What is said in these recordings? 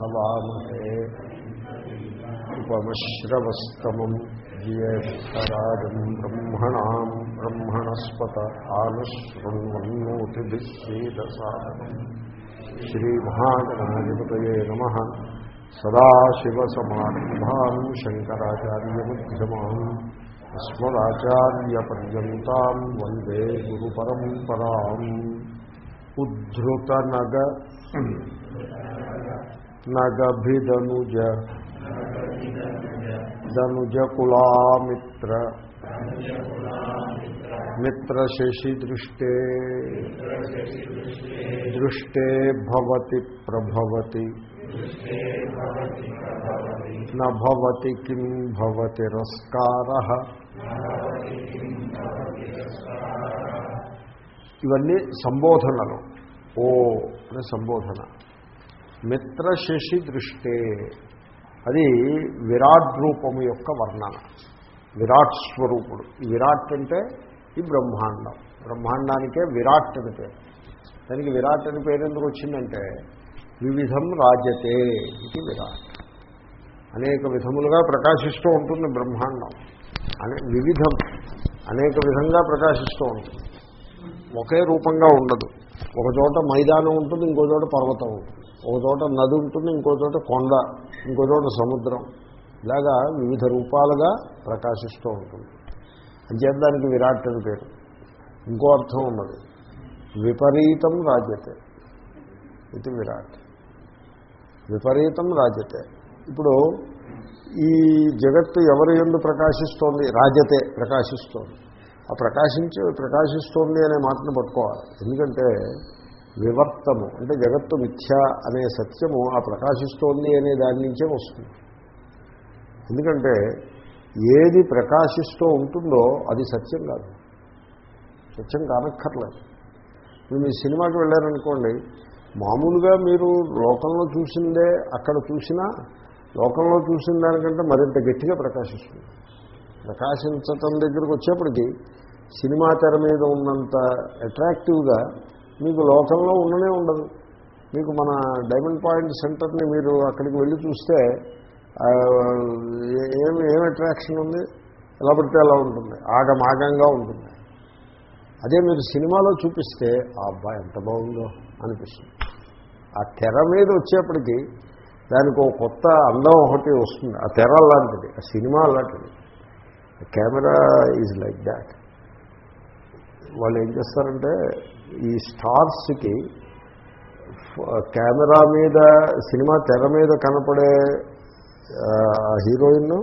హవామహే ఉపమశ్రవస్తమం జ్యేష్టరాజం బ్రహ్మణా బ్రహ్మణస్పత ఆనుశృణ్వన్నోతిభిశ్చేదసాదనం శ్రీమహాగణాధిపతయే నమ సదాశివసమారంభాం శంకరాచార్యమ్యమాం అస్మదాచార్యపర్యంతం వందే గురు పరంపరా ఉద్ధృతనగ నగభిదనుజ ధనుజకులామిత్ర మిత్రశశిదృష్టే దృష్టే భవతి ప్రభవతి నవతి కిం భవతి రస్కార ఇవన్నీ సంబోధనలు. ఓ అనే సంబోధన. మిత్రశశి దృష్టే అది విరాట్ రూపము యొక్క వర్ణన. విరాట్ స్వరూపుడు. ఈ విరాట్ అంటే ఈ బ్రహ్మాండం. బ్రహ్మాండానికే విరాట్ అని పేరు. దానికి విరాట్ అని పేరు ఎందుకు వచ్చిందంటే వివిధం రాజతే ఇది విరాట్. అనేక విధములుగా ప్రకాశిస్తూ ఉంటుంది బ్రహ్మాండం. అనే వివిధం అనేక విధంగా ప్రకాశిస్తూ ఉంటుంది. ఒకే రూపంగా ఉండదు. ఒక చోట మైదానం ఉంటుంది ఇంకో చోట పర్వతం ఉంటుంది. ఒక చోట నది ఉంటుంది ఇంకో చోట కొండ ఇంకో చోట సముద్రం. ఇలాగా వివిధ రూపాలుగా ప్రకాశిస్తూ ఉంటుంది. అంచేదానికి విరాట్ అని పేరు. ఇంకో అర్థం ఉన్నది. విపరీతం రాజ్యతే. ఇది విరాట్. విపరీతం రాజ్యతే. ఇప్పుడు ఈ జగత్తు ఎవరి ఎందు ప్రకాశిస్తోంది? రాజతే ప్రకాశిస్తోంది. ఆ ప్రకాశించి ప్రకాశిస్తోంది అనే మాటను పట్టుకోవాలి. ఎందుకంటే వివర్తము అంటే జగత్తు మిథ్య అనే సత్యము ఆ ప్రకాశిస్తోంది అనే దాని నుంచే వస్తుంది. ఎందుకంటే ఏది ప్రకాశిస్తూ ఉంటుందో అది సత్యం కాదు. సత్యం కానక్కర్లేదు. మీరు మీ సినిమాకి వెళ్ళారనుకోండి మామూలుగా మీరు లోకంలో చూసిందే అక్కడ చూసినా లోకంలో చూసిన దానికంటే మరింత గట్టిగా ప్రకాశిస్తుంది. ప్రకాశించటం దగ్గరికి వచ్చేప్పటికీ సినిమా తెర మీద ఉన్నంత అట్రాక్టివ్గా మీకు లోకంలో ఉండనే ఉండదు. మీకు మన డైమండ్ పాయింట్ సెంటర్ని మీరు అక్కడికి వెళ్ళి చూస్తే ఏమి ఏం అట్రాక్షన్ ఉంది? ఎలా పడితే అలా ఉంటుంది? ఆగమాగంగా ఉంటుంది. అదే మీరు సినిమాలో చూపిస్తే ఆ అబ్బాయి ఎంత బాగుందో అనిపిస్తుంది. ఆ తెర మీద వచ్చేప్పటికీ దానికి ఒక కొత్త అందం ఒకటి వస్తుంది. ఆ తెర లాంటిది ఆ సినిమా అలాంటిది కెమెరా ఈజ్ లైక్ దాట్ వాళ్ళు ఏం చేస్తారంటే ఈ స్టార్స్కి కెమెరా మీద సినిమా తెర మీద కనపడే హీరోయిన్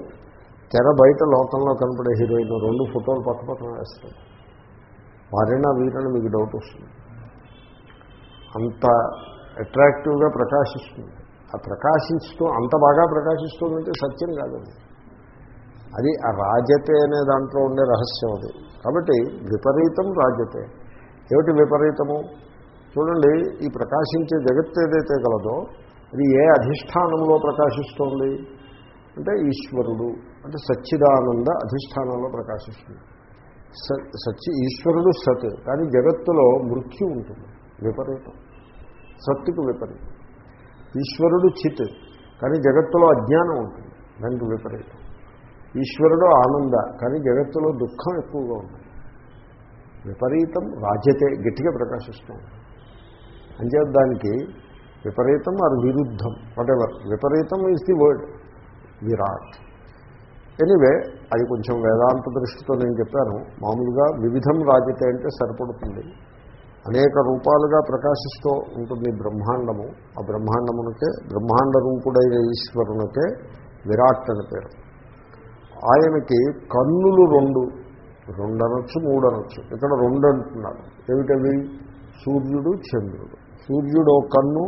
తెర బయట లోకంలో కనపడే హీరోయిన్ రెండు ఫోటోలు పక్క పక్కన వేస్తాడు వారైనా వీరైనా మీకు డౌట్ వస్తుంది. అంత అట్రాక్టివ్గా ప్రకాశిస్తుంది. ఆ ప్రకాశిస్తూ అంత బాగా ప్రకాశిస్తుందంటే సత్యం కాదండి అది ఆ రాజతే అనే దాంట్లో ఉండే రహస్యం అది. కాబట్టి విపరీతం రాజతే. ఏమిటి విపరీతము? చూడండి ఈ ప్రకాశించే జగత్తు ఏదైతే గలదో అది ఏ అధిష్టానంలో ప్రకాశిస్తోంది? అంటే ఈశ్వరుడు అంటే సచ్చిదానంద అధిష్టానంలో ప్రకాశిస్తుంది. సచ్చి ఈశ్వరుడు సత్ కానీ జగత్తులో మృత్యు ఉంటుంది విపరీతం. సత్తుకు విపరీతం. ఈశ్వరుడు చిత్ కానీ జగత్తులో అజ్ఞానం ఉంటుంది దానికి విపరీతం. ఈశ్వరుడు ఆనంద కానీ జగత్తులో దుఃఖం ఎక్కువగా ఉంటుంది. విపరీతం రాజ్యతే గట్టిగా ప్రకాశిస్తుంది అంచేత దానికి విపరీతం ఆర్ విరుద్ధం వాటెవర్ విపరీతం ఈజ్ ది వర్డ్ విరాట్. ఎనివే అది కొంచెం వేదాంత దృష్టితో నేను చెప్పాను. మామూలుగా వివిధం రాజతే అంటే సరిపడుతుంది. అనేక రూపాలుగా ప్రకాశిస్తూ ఉంటుంది బ్రహ్మాండము. ఆ బ్రహ్మాండమునకే బ్రహ్మాండ రూపుడైన ఈశ్వరునికే విరాట్ అని పేరు. ఆయనకి కన్నులు రెండు రెండు అనొచ్చు మూడు అనొచ్చు ఇక్కడ రెండు అంటున్నారు ఏమిటవి సూర్యుడు చంద్రుడు. సూర్యుడు ఒక కన్ను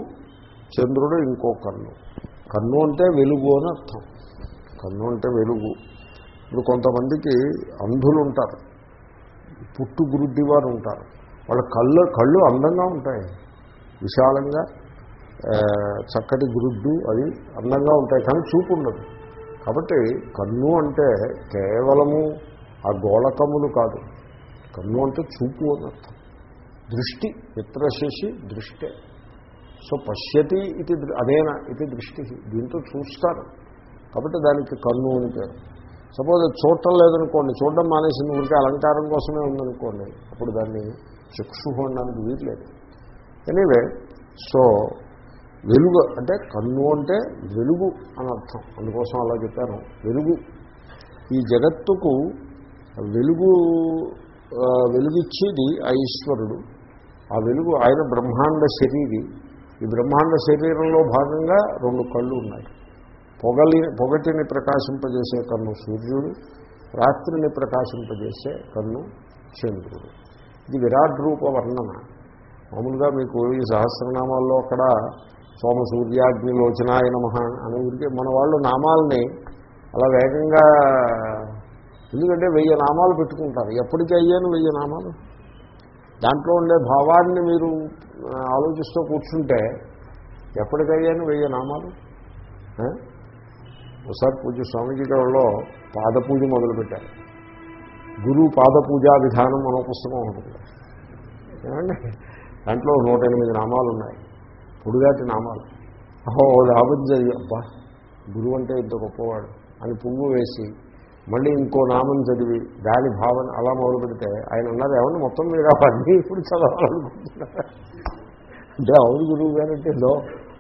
చంద్రుడు ఇంకో కన్ను. కన్ను అంటే వెలుగు అని అర్థం. కన్ను అంటే వెలుగు. ఇప్పుడు కొంతమందికి అంధులు ఉంటారు పుట్టు గురుద్ది వారు ఉంటారు వాళ్ళ కళ్ళు కళ్ళు అందంగా ఉంటాయి. విశాలంగా చక్కటి గురుడ్డు అది అందంగా ఉంటాయి. కానీ చూపు ఉండదు కాబట్టి కన్ను అంటే కేవలము ఆ గోళకములు కాదు. కన్ను అంటే చూపు అనర్థం దృష్టి మిత్రశేషి దృష్టే. సో పశ్యతి ఇది అదేనా? ఇది దృష్టి. దీంతో చూస్తారు. కాబట్టి దానికి కన్ను అని పేరు. సపోజ్ అది చూడటం లేదనుకోండి చూడడం మానేసింది ఉంటే అలంకారం కోసమే ఉందనుకోండి అప్పుడు దాన్ని చక్షు అనడానికి వీల్లేదు ఎనీవే సో వెలుగు అంటే కన్ను అంటే వెలుగు అని అర్థం. అందుకోసం అలా చెప్పాను. వెలుగు. ఈ జగత్తుకు వెలుగు వెలుగిచ్చేది ఆ ఈశ్వరుడు. ఆ వెలుగు ఆయన బ్రహ్మాండ శరీరి. ఈ బ్రహ్మాండ శరీరంలో భాగంగా రెండు కళ్ళు ఉన్నాయి. పొగలి పొగటిని ప్రకాశింపజేసే కన్ను సూర్యుడు రాత్రిని ప్రకాశింపజేసే కన్ను చంద్రుడు. ఇది విరాట్ రూప వర్ణన. మామూలుగా మీకు ఈ సహస్రనామాల్లో అక్కడ సోమ సూర్యాగ్నిలోచనాయ నమ అని ఊరికే మన వాళ్ళు నామాలని అలా వేగంగా ఎందుకంటే వెయ్యి నామాలు పెట్టుకుంటారు ఎప్పటికీ అయ్యాను వెయ్యి నామాలు దాంట్లో ఉండే భావాన్ని మీరు ఆలోచిస్తూ కూర్చుంటే ఎప్పటికయ్యాను వెయ్యి నామాలు ఒకసారి పూజ స్వామీజీ గారిలో పాదపూజ మొదలుపెట్టారు గురు పాదపూజా విధానం అనే పుస్తకం ఉంటుంది ఏమండి దాంట్లో నూట ఎనిమిది నామాలు ఉన్నాయి పొడుగాటి నామాలు అహో లాభం జరిగి అబ్బా గురువు అంటే ఇంత గొప్పవాడు అని పువ్వు వేసి మళ్ళీ ఇంకో నామం చదివి దాని భావన అలా మొదలు పెడితే ఆయన ఉన్నారు ఏమన్నా మొత్తం మీరు అవన్నీ ఇప్పుడు చదవాలనుకుంటున్నారు? అంటే అవును గురువు గారంటే లో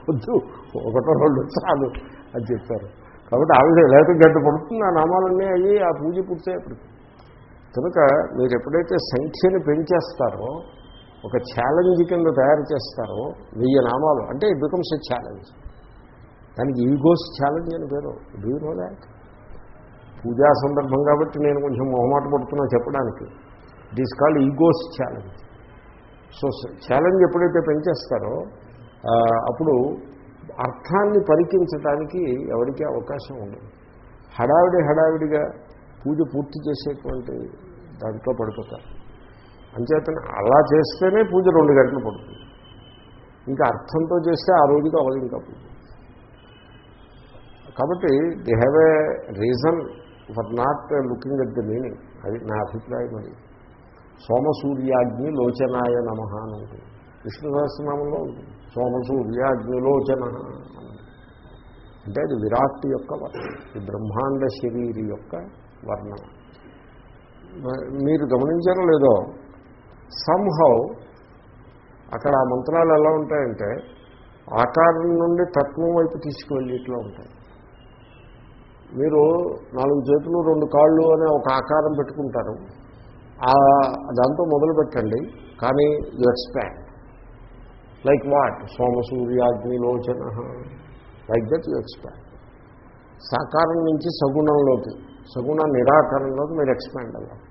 వద్దు ఒకటో రెండు చాలు అని చెప్పారు. కాబట్టి ఆ లేకపోతే గడ్డ పడుతుంది ఆ నామాలన్నీ అయ్యి ఆ పూజ పూర్తయ్యేప్పటికి. కనుక మీరు ఎప్పుడైతే సంఖ్యని పెంచేస్తారో ఒక ఛాలెంజ్ కింద తయారు చేస్తారో వెయ్యి నామాలు అంటే ఇట్ బికమ్స్ ఎ ఛాలెంజ్ దానికి ఈగోస్ ఛాలెంజ్ అని పేరు. డూ నో దాట్ పూజా సందర్భం కాబట్టి నేను కొంచెం మొహమాట పడుతున్నా చెప్పడానికి. It is called egos challenge so challenge ఎప్పుడైతే పెంచేస్తారో అప్పుడు అర్థాన్ని పరికించడానికి ఎవరికీ అవకాశం ఉండదు. హడావిడి హడావిడిగా పూజ పూర్తి చేసేటువంటి దాంట్లో పడిపోతారు. అంచేతనే అలా చేస్తేనే పూజ రెండు గంటలు పడుతుంది. ఇంకా అర్థంతో చేస్తే ఆ రోజుకి అవదు ఇంకా పూజ కాబట్టి they have a reason for not looking at the meaning. అది నా అభిప్రాయం అది. సోమసూర్యాగ్ని లోచనాయ నమ అని ఉంటుంది. విష్ణు సహస్రనామంలో ఉంటుంది. సోమసూర్యాగ్ని లోచన అంటే అది విరాట్ యొక్క వర్ణన. ఈ బ్రహ్మాండ శరీరి యొక్క వర్ణన. మీరు గమనించారో లేదో సంహౌ అక్కడ ఆ మంత్రాలు ఎలా ఉంటాయంటే ఆకారం నుండి తత్వం వైపు తీసుకువెళ్ళేట్లా ఉంటాయి. మీరు నాలుగు చేతులు రెండు కాళ్ళు అనే ఒక ఆకారం పెట్టుకుంటారు. దాంతో మొదలు పెట్టండి. కానీ you expand. Like what? సోమసూర్యాగ్నిలోచన like that you expand. సాకారం నుంచి సగుణంలోకి సగుణ నిరాకరణలోకి మీరు ఎక్స్పాండ్ అవ్వాలి.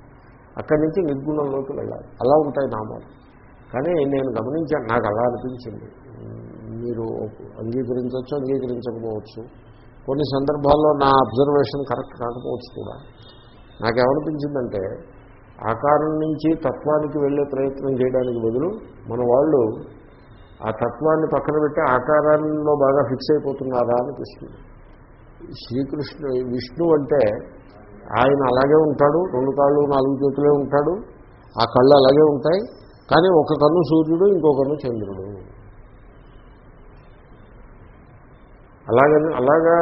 అక్కడి నుంచి నిర్గుణంలోకి వెళ్ళాలి. అలా ఉంటాయి నామాలు. కానీ నేను గమనించాను నాకు అలా అనిపించింది. మీరు అంగీకరించవచ్చు అంగీకరించకపోవచ్చు. కొన్ని సందర్భాల్లో నా అబ్జర్వేషన్ కరెక్ట్ కాకపోవచ్చు కూడా. నాకేమనిపించిందంటే ఆకారం నుంచి తత్వానికి వెళ్ళే ప్రయత్నం చేయడానికి బదులు మన వాళ్ళు ఆ తత్వాన్ని పక్కన పెట్టి ఆకారంలో బాగా ఫిక్స్ అయిపోతున్నారా అనిపిస్తుంది. శ్రీకృష్ణు విష్ణు అంటే ఆయన అలాగే ఉంటాడు రెండు కాళ్ళు నాలుగు చేతులే ఉంటాడు ఆ కళ్ళు అలాగే ఉంటాయి కానీ ఒక కన్ను సూర్యుడు ఇంకో కన్ను చంద్రుడు. అలాగని అలాగా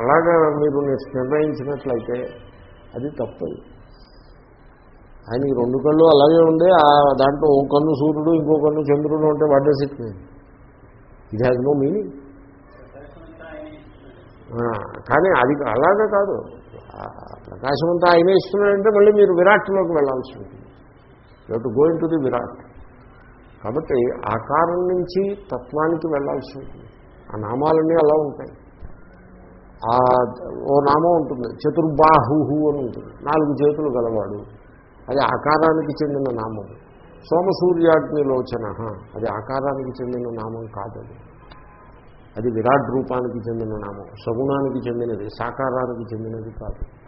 అలాగా మీరు నిర్ణయించినట్లయితే అది తప్పదు ఆయన ఈ రెండు కళ్ళు అలాగే ఉండే ఆ దాంట్లో ఓ కన్ను సూర్యుడు ఇంకో కన్ను చంద్రుడు ఉంటే what does it mean? It has no meaning కానీ అది అలాగే కాదు. ప్రకాశమంతా ప్రకాశం అంతా ఆయనే ఇస్తున్నాడంటే మళ్ళీ మీరు విరాట్లోకి వెళ్ళాల్సి ఉంటుంది. You to going to the Virat. కాబట్టి ఆకారం నుంచి తత్వానికి వెళ్ళాల్సి ఉంటుంది. ఆ నామాలన్నీ అలా ఉంటాయి. ఆ ఓ నామం ఉంటుంది చతుర్బాహు అని ఉంటుంది. నాలుగు చేతులు గలవాడు. అది ఆకారానికి చెందిన నామం. సోమసూర్యాగ్నిలోచన. అది ఆకారానికి చెందిన నామం కాదది అది. విరాట్ రూపానికి చెందిన నామం. సగుణానికి చెందినది సాకారానికి చెందినది కాదు.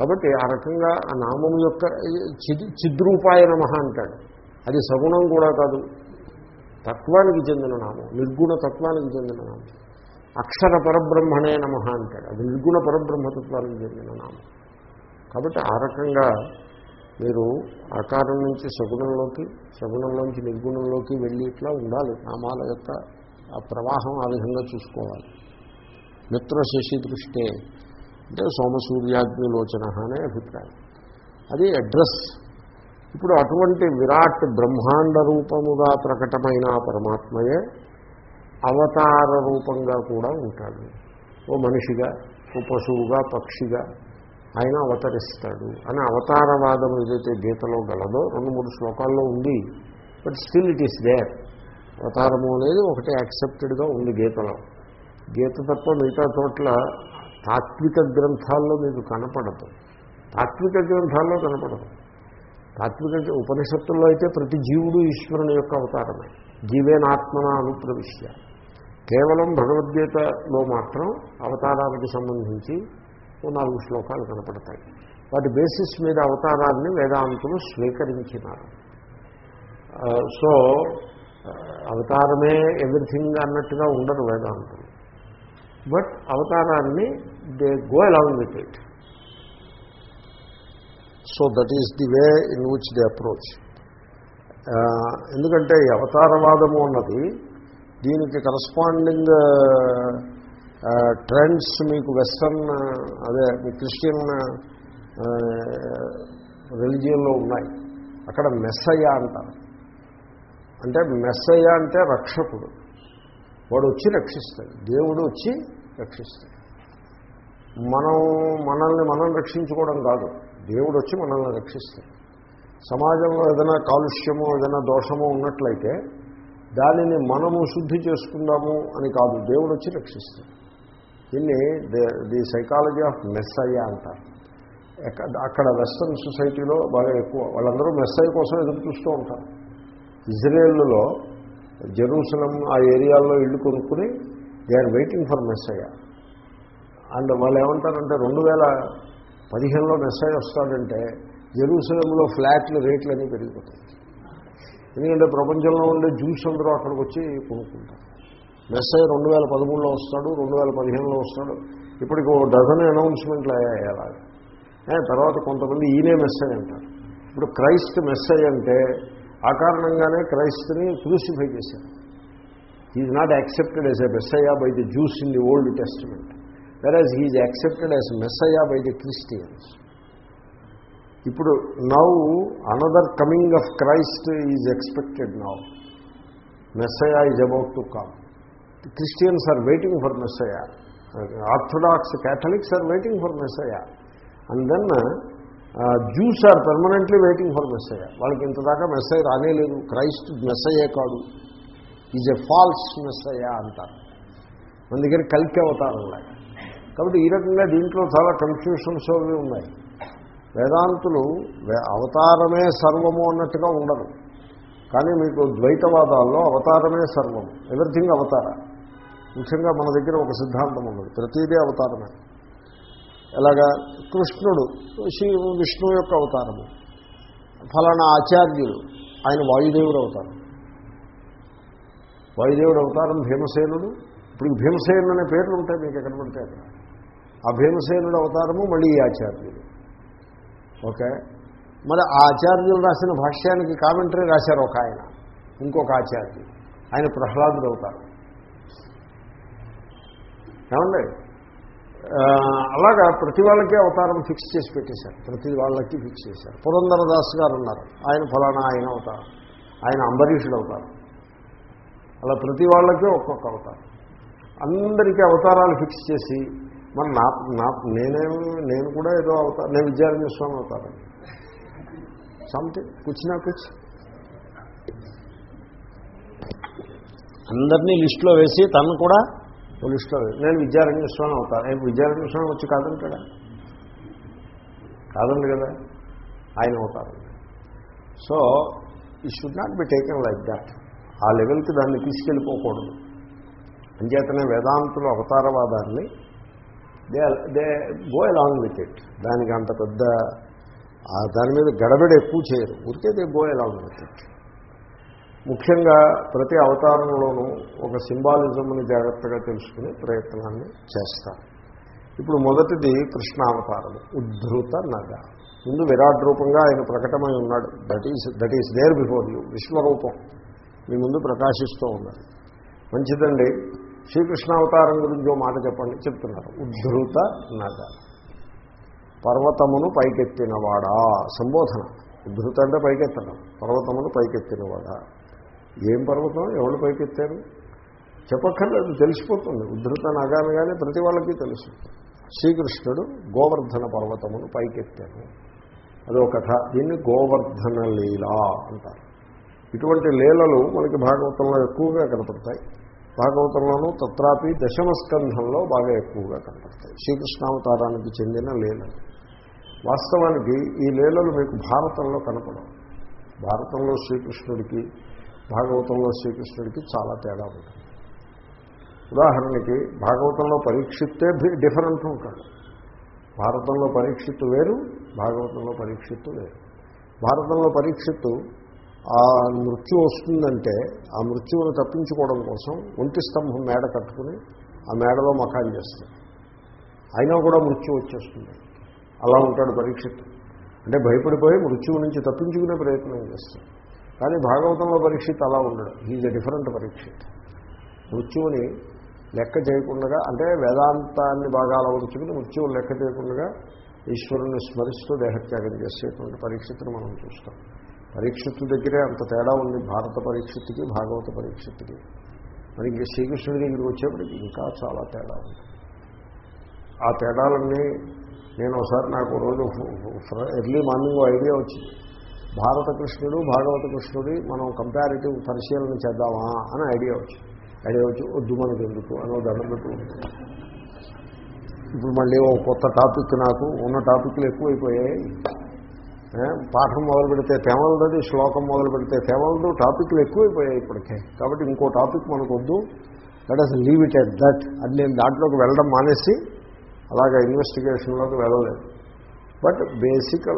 కాబట్టి ఆ రకంగా ఆ నామం యొక్క చిద్రూపాయ నమ అంటాడు. అది సగుణం కూడా కాదు. తత్వానికి చెందిన నామం. నిర్గుణ తత్వానికి చెందిన నామం. అక్షర పరబ్రహ్మణే నమ అంటాడు. అది నిర్గుణ పరబ్రహ్మతత్వానికి చెందిన నామం. కాబట్టి ఆ రకంగా మీరు ఆకారం నుంచి సగుణంలోకి సగుణంలోంచి నిర్గుణంలోకి వెళ్ళి ఇట్లా ఉండాలి. నామాల యొక్క ఆ ప్రవాహం ఆ విధంగా చూసుకోవాలి. మిత్ర శశి దృష్టే అంటే సోమసూర్యాగ్నిలోచన అనే అభిప్రాయం. అది అడ్రస్ ఇప్పుడు అటువంటి విరాట్ బ్రహ్మాండ రూపముగా ప్రకటమైన పరమాత్మయే అవతార రూపంగా కూడా ఉంటాడు. ఓ మనిషిగా ఓ పశువుగా పక్షిగా ఆయన అవతరిస్తాడు. అని అవతారవాదం ఏదైతే గీతలో గలదో రెండు మూడు శ్లోకాల్లో ఉంది but still it is there. అవతారము అనేది ఒకటి యాక్సెప్టెడ్గా ఉంది గీతలో. గీత తప్ప మిగతా చోట్ల తాత్విక గ్రంథాల్లో మీకు కనపడదు. తాత్విక గ్రంథాల్లో కనపడదు. తాత్విక ఉపనిషత్తుల్లో అయితే ప్రతి జీవుడు ఈశ్వరుని యొక్క అవతారమే. జీవేనాత్మన అనుప్రవిశ్య. కేవలం భగవద్గీతలో మాత్రం అవతారానికి సంబంధించి ఓ నాలుగు శ్లోకాలు కనపడతాయి. వాటి బేసిస్ మీద అవతారాన్ని వేదాంతులు స్వీకరించినారు. సో అవతారమే ఎవ్రీథింగ్ అన్నట్టుగా ఉండరు వేదాంతులు. బట్ అవతారాన్ని they go along with it so that is the way in which the approach ఎందుకంటే ఈ అవతారవాదము అన్నది దీనికి కరస్పాండింగ్ ట్రెండ్స్ uh, uh, మీకు వెస్టర్న్ uh, అదే మీ క్రిస్టియన్ రిలిజియన్లో ఉన్నాయి. అక్కడ మెస్సయ్య అంటారు. అంటే మెస్సయ్య అంటే రక్షకుడు. వాడు వచ్చి రక్షిస్తాడు. దేవుడు వచ్చి రక్షిస్తాడు. మనం మనల్ని మనం రక్షించుకోవడం కాదు. దేవుడు వచ్చి మనల్ని రక్షిస్తాడు. సమాజంలో ఏదైనా కాలుష్యమో ఏదైనా దోషమో ఉన్నట్లయితే దానిని మనము శుద్ధి చేసుకుందాము అని కాదు దేవుడు వచ్చి రక్షిస్తాడు. దీన్ని ది సైకాలజీ ఆఫ్ మెస్సయ్య అంటారు. అక్కడ వెస్టర్న్ సొసైటీలో బాగా ఎక్కువ వాళ్ళందరూ మెస్సయ్య కోసం ఎదురు చూస్తూ ఉంటారు. ఇజ్రాయేల్లో జెరూసలం ఆ ఏరియాల్లో ఇల్లు కొనుక్కుని they are waiting for messiah. And వాళ్ళు ఏమంటారంటే రెండు వేల పదిహేనులో మెస్సయ్య వస్తాడంటే జెరూసలంలో ఫ్లాట్లు రేట్లు అన్నీ పెరిగిపోతాయి. ఎందుకంటే ప్రపంచంలో ఉండే జ్యూస్ అందరూ అక్కడికి వచ్చి కొనుక్కుంటారు. మెస్సయ్య రెండు వేల పదమూడులో వస్తాడు రెండు వేల పదిహేనులో వస్తాడు. ఇప్పటికి ఓ డజన్ అనౌన్స్మెంట్లు అయ్యాయి అలాగే. తర్వాత కొంతమంది ఈయనే మెస్సయ్య అంటారు. ఇప్పుడు క్రైస్త్ మెస్సయ్య అంటే ఆ కారణంగానే క్రైస్తుని క్రూసిఫై చేశారు. Is not accepted as a messiah by the Jews in the Old Testament whereas he's accepted as messiah by the Christians ఇప్పుడు now another coming of Christ is expected now messiah is about to come Christians are waiting for messiah Orthodox Catholics are waiting for messiah and then Jews are permanently waiting for messiah వాళ్ళకి ఇంతదాకా Messiah రానేలేదు Christ మెస్సయ్యే కాదు. Is a false Messiah అంటారు. మన దగ్గర కలికి అవతారంలాగా కాబట్టి ఈ రకంగా దీంట్లో చాలా కన్ఫ్యూషన్స్ అవి ఉన్నాయి. వేదాంతులు అవతారమే సర్వము అన్నట్టుగా ఉండరు. కానీ మీకు ద్వైతవాదాల్లో అవతారమే సర్వము ఎవ్రీథింగ్ అవతార. ముఖ్యంగా మన దగ్గర ఒక సిద్ధాంతం ఉన్నది. ప్రతిదీ అవతారమే. ఎలాగా? కృష్ణుడు శ్రీ విష్ణువు యొక్క అవతారము. ఫలానా ఆచార్యులు ఆయన వాయుదేవుడు అవతారం. వాయుదేవుడు అవతారం భీమసేనుడు. ఇప్పుడు భీమసేనుడు అనే పేర్లు ఉంటాయి మీకు ఎక్కడ పడితే అక్కడ. ఆ భీమసేనుడు అవతారము మళ్ళీ ఈ ఆచార్యులు ఓకే? మరి ఆ ఆచార్యులు రాసిన భాష్యానికి కామెంటరీ రాశారు ఒక ఆయన ఇంకొక ఆచార్యుడు. ఆయన ప్రహ్లాదుడు అవుతారు. ఏమండి? అలాగా ప్రతి వాళ్ళకే అవతారం ఫిక్స్ చేసి పెట్టేశారు. ప్రతి వాళ్ళకి ఫిక్స్ చేశారు. పురంధరదాస్ గారు ఉన్నారు. ఆయన ఫలానా ఆయన అవుతారు. ఆయన అంబరీషుడు అవుతారు. అలా ప్రతి వాళ్ళకే ఒక్కొక్క అవతారం. అందరికీ అవతారాలు ఫిక్స్ చేసి మరి నా నా నేనేం నేను కూడా ఏదో అవుతాను నేను విద్యార్థి స్వామి అవుతాను. సంథింగ్ కూర్చున్నా కూర్చు అందరినీ లిస్టులో వేసి తను కూడా లిస్టులో వేసి నేను విద్యారణ్య స్వామి అవుతాను నేను విద్యారణ్య స్వామి వచ్చి కాదంటాడా కాదండి కదా. ఆయన అవుతారు. సో ఈ should not be taken like that ఆ లెవెల్కి దాన్ని తీసుకెళ్ళిపోకూడదు. అంచేతనే వేదాంతులు అవతారవాదాన్ని they they go along with it దానికి అంత పెద్ద దాని మీద గడబిడ ఎక్కువ చేయరు. ఊరికే they go along with it ముఖ్యంగా ప్రతి అవతారంలోనూ ఒక సింబాలిజంని జాగ్రత్తగా తెలుసుకునే ప్రయత్నాన్ని చేస్తారు. ఇప్పుడు మొదటిది కృష్ణావతారము. ఉద్ధృత నగ. ముందు విరాట్ రూపంగా ఆయన ప్రకటమై ఉన్నాడు. That is that is there before you విశ్వరూపం. మీ ముందు ప్రకాశిస్తూ ఉన్నాడు మంచిదండి. శ్రీకృష్ణ అవతారం గురించి ఓ మాట చెప్పండి. చెప్తున్నారు. ఉద్ధృత నగ. పర్వతమును పైకెత్తినవాడా? సంబోధన. ఉద్ధృత అంటే పైకెత్తడం. పర్వతమును పైకెత్తినవాడా? ఏం పర్వతం? ఎవరు పైకెత్తారు? చెప్పక్కర్లేదు తెలిసిపోతుంది. ఉద్ధృత నగానగానే ప్రతి వాళ్ళకి తెలుసు. శ్రీకృష్ణుడు గోవర్ధన పర్వతమును పైకెత్తాను అదో కథ. దీన్ని గోవర్ధన లీల అంటారు. ఇటువంటి లీలలు మనకి భాగవతంలో ఎక్కువగా కనపడతాయి. భాగవతంలోనూ తత్రాపి దశమ స్కంధంలో బాగా ఎక్కువగా కనపడతాయి. శ్రీకృష్ణావతారానికి చెందిన లీలలు వాస్తవానికి ఈ లీలలు మీకు భారతంలో కనపడవు. భారతంలో శ్రీకృష్ణుడికి భాగవతంలో శ్రీకృష్ణుడికి చాలా తేడా ఉంటుంది. ఉదాహరణకి భాగవతంలో పరీక్షిత్తే డిఫరెంట్ ఉంటాడు. భారతంలో పరీక్షిత్తు వేరు భాగవతంలో పరీక్షిత్తు వేరు. భారతంలో పరీక్షిత్తు ఆ మృత్యు వస్తుందంటే ఆ మృత్యువును తప్పించుకోవడం కోసం ఒంటి స్తంభం మేడ కట్టుకుని ఆ మేడలో మకాన్ చేస్తాడు అయినా కూడా మృత్యు వచ్చేస్తుంది. అలా ఉంటాడు పరీక్షిత్తు అంటే భయపడిపోయి మృత్యువు నుంచి తప్పించుకునే ప్రయత్నం చేస్తాడు కానీ భాగవతంలో పరీక్షిత్ అలా ఉండడు. Is a different Parikshit. మృత్యువుని లెక్క చేయకుండా అంటే వేదాంతాన్ని బాగా అలవరుచుకుని మృత్యువు లెక్క చేయకుండా ఈశ్వరుని స్మరిస్తూ దేహత్యాగం చేసేటువంటి పరీక్షితులు మనం చూస్తాం. పరీక్షిత్తు దగ్గరే అంత తేడా ఉంది. భారత పరీక్షిత్తుకి భాగవత పరీక్షిత్తుకి. మరి ఇంక శ్రీకృష్ణుడి దగ్గరికి వచ్చేప్పటికి ఇంకా చాలా తేడా ఉంది. ఆ తేడాలన్నీ నేను ఒకసారి నాకు రోజు ఎర్లీ మార్నింగ్ ఐడియా వచ్చింది. భారత కృష్ణుడు భాగవత కృష్ణుడి మనం కంపారిటివ్ పరిశీలన చేద్దామా అని ఐడియా వచ్చింది. ఐడియా వచ్చి వద్దు మనకి ఎందుకు అని దండం పెట్టు ఇప్పుడు మళ్ళీ ఓ కొత్త టాపిక్ నాకు ఉన్న టాపిక్లు ఎక్కువైపోయాయి. పాఠం మొదలు పెడితే తెమలది శ్లోకం మొదలు పెడితే తేమలదు టాపిక్లు ఎక్కువైపోయాయి ఇప్పటికే. కాబట్టి ఇంకో టాపిక్ మనకు వద్దు us leave it at that అది నేను దాంట్లోకి వెళ్ళడం మానేసి అలాగా ఇన్వెస్టిగేషన్లోకి వెళ్ళలేదు. బట్ బేసిక్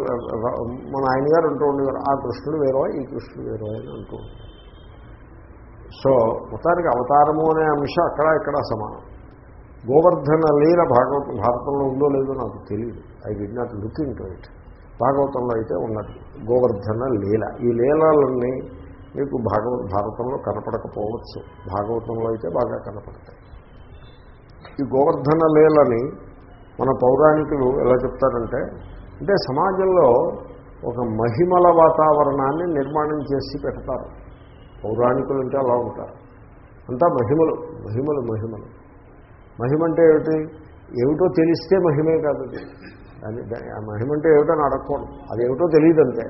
మన ఆయన గారు అంటూ ఉండేవారు ఆ కృష్ణుడు వేరో ఈ కృష్ణుడు వేరో అని అంటూ సో మొత్తానికి అవతారము అనే అంశం అక్కడ ఇక్కడ సమానం. గోవర్ధన లీల భాగవతం భారతంలో ఉందో లేదో నాకు తెలియదు I did not look into it భాగవతంలో అయితే ఉన్నది. గోవర్ధన లీల. ఈ లీలలన్నీ మీకు భాగవత భారతంలో కనపడకపోవచ్చు. భాగవతంలో అయితే బాగా కనపడతాయి. ఈ గోవర్ధన లీలని మన పౌరాణికులు ఎలా చెప్తారంటే అంటే సమాజంలో ఒక మహిమల వాతావరణాన్ని నిర్మాణం చేసి పెడతారు. పౌరాణికులు అంటే అలా ఉంటారు. అంతా మహిమలు మహిమలు మహిమలు. మహిమ అంటే ఏమిటి? ఏమిటో తెలిస్తే మహిమే కాదు. దాని ఆ మహిమ అంటే ఏమిటని అడగకూడదు. అది ఏమిటో తెలియదు అంతే.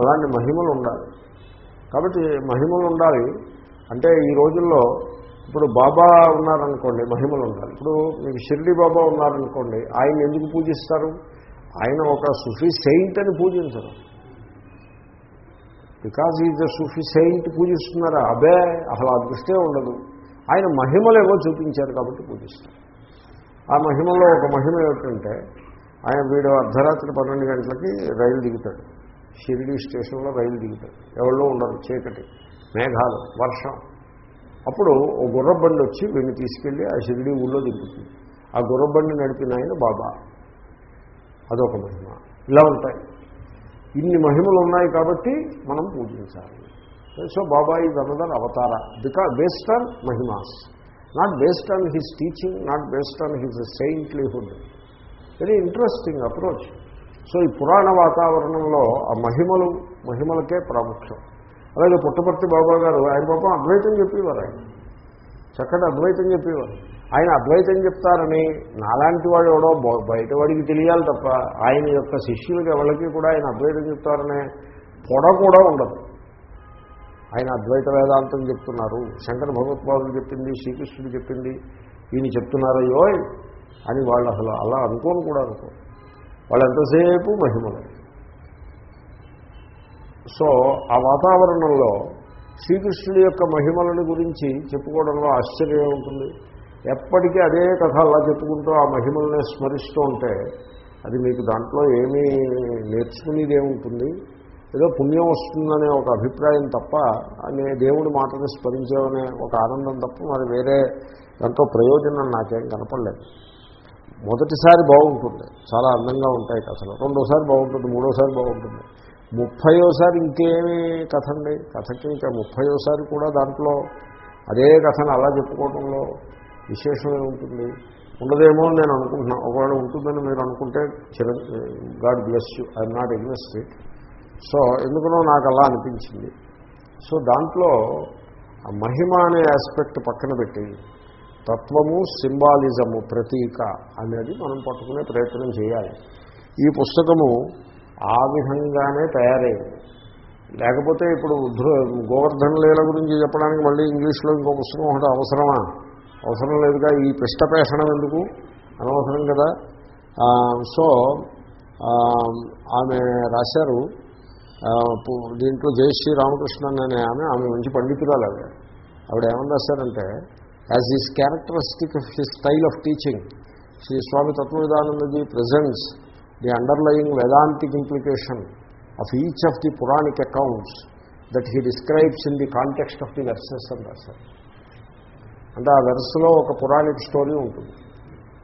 అలాంటి మహిమలు ఉండాలి. కాబట్టి మహిమలు ఉండాలి అంటే ఈ రోజుల్లో ఇప్పుడు బాబా ఉన్నారనుకోండి మహిమలు ఉండాలి. ఇప్పుడు మీకు షిర్డి బాబా ఉన్నారనుకోండి ఆయన ఎందుకు పూజిస్తారు? ఆయన ఒక సుఫీ సెయింట్ అని పూజించరు. Because is the Sufi saint పూజిస్తున్నారా? అబే అసలు ఆ దృష్టే ఉండదు. ఆయన మహిమలు ఏవో చూపించారు కాబట్టి పూజిస్తారు. ఆ మహిమలో ఒక మహిమ ఏమిటంటే ఆయన వీడు అర్ధరాత్రి పన్నెండు గంటలకి రైలు దిగుతాడు. షిరిడి స్టేషన్లో రైలు దిగుతాడు. ఎవరో ఉండరు చీకటి మేఘాలు వర్షం. అప్పుడు ఓ గుర్రబండి వచ్చి వీడిని తీసుకెళ్ళి ఆ షిరిడి ఊళ్ళో దిగుతుంది. ఆ గుర్రబండి నడిపిన ఆయన బాబా. అదొక మహిమ. ఇలా ఉంటాయి. ఇన్ని మహిమలు ఉన్నాయి కాబట్టి మనం పూజించాలి. సో బాబా ఈజ్ అనదర్ అవతార. Because based on మహిమాస్. Not based on his teaching not based on his saintlihood very interesting approach so ఈ పురాణ వాతావరణంలో ఆ మహిమలు మహిమలకే ప్రాముఖ్యం. అలాగే పుట్టపర్తి బాబా గారు ఆయన పాపం అద్వైతం చెప్పేవారు ఆయన. చక్కటి అద్వైతం చెప్పేవారు. ఆయన అద్వైతం చెప్తారని నాలాంటి వాడు ఎవడో బయటవాడికి తెలియాలి తప్ప ఆయన యొక్క శిష్యులకి ఎవరికి కూడా ఆయన అద్వైతం చెప్తారనే పొడ కూడా ఉండదు. ఆయన అద్వైత వేదాంతం చెప్తున్నారు. శంకర భగవత్పాదులు చెప్పింది శ్రీకృష్ణుడు చెప్పింది ఈయన చెప్తున్నారయ్యో అని వాళ్ళు అసలు అలా అనుకోను కూడా అనుకో వాళ్ళు ఎంతసేపు మహిమలు. సో ఆ వాతావరణంలో శ్రీకృష్ణుడి యొక్క మహిమలను గురించి చెప్పుకోవడంలో ఆశ్చర్యం ఉంటుంది ఎప్పటికీ అదే కథ అలా చెప్పుకుంటూ ఆ మహిమల్ని స్మరిస్తూ ఉంటే అది మీకు దాంట్లో ఏమీ నేర్చుకునేది ఏముంటుంది? ఏదో పుణ్యం వస్తుందనే ఒక అభిప్రాయం తప్ప అనే దేవుడి మాటను స్మరించామనే ఒక ఆనందం తప్ప మరి వేరే ఎంతో ప్రయోజనం నాకేం కనపడలేదు. మొదటిసారి బాగుంటుంది. చాలా అందంగా ఉంటాయి కథలు. రెండోసారి బాగుంటుంది మూడోసారి బాగుంటుంది. ముప్పయోసారి ఇంకేమి కథ అండి కథకి ఇంకా ముప్పయోసారి కూడా దాంట్లో అదే కథను అలా చెప్పుకోవడంలో విశేషం ఉంటుంది ఉండదేమో అని నేను అనుకుంటున్నాను ఒకవేళ ఉంటుందని మీరు అనుకుంటే చిర God bless you. I'm not against it. So ఎందుకనో నాకు అలా అనిపించింది. సో దాంట్లో మహిమ అనే ఆస్పెక్ట్ పక్కన పెట్టి తత్వము సింబాలిజము ప్రతీక అనేది మనం పట్టుకునే ప్రయత్నం చేయాలి. ఈ పుస్తకము ఆ విధంగానే తయారైంది. లేకపోతే ఇప్పుడు ధృ గోవర్ధన లీల గురించి చెప్పడానికి మళ్ళీ ఇంగ్లీష్లో ఇంకో పుస్తకం ఒకటి అవసరమా? అవసరం లేదుగా ఈ పిష్టపేషణం ఎందుకు? అనవసరం కదా. సో ఆమె రాశారు దీంట్లో జయశ్రీ రామకృష్ణన్ అనే ఆమె ఆమె మంచి పండితురాలు ఆవిడ. ఆవిడ ఏమని రాశారంటే as is characteristic of his style of teaching Shri Swami Tattvavidanandaji presents the underlying Vedantic implication of each of the Puranic accounts that he describes in the context of the verses అని రాశారు. అంటే ఆ వెర్స్లో ఒక Puranic story ఉంటుంది.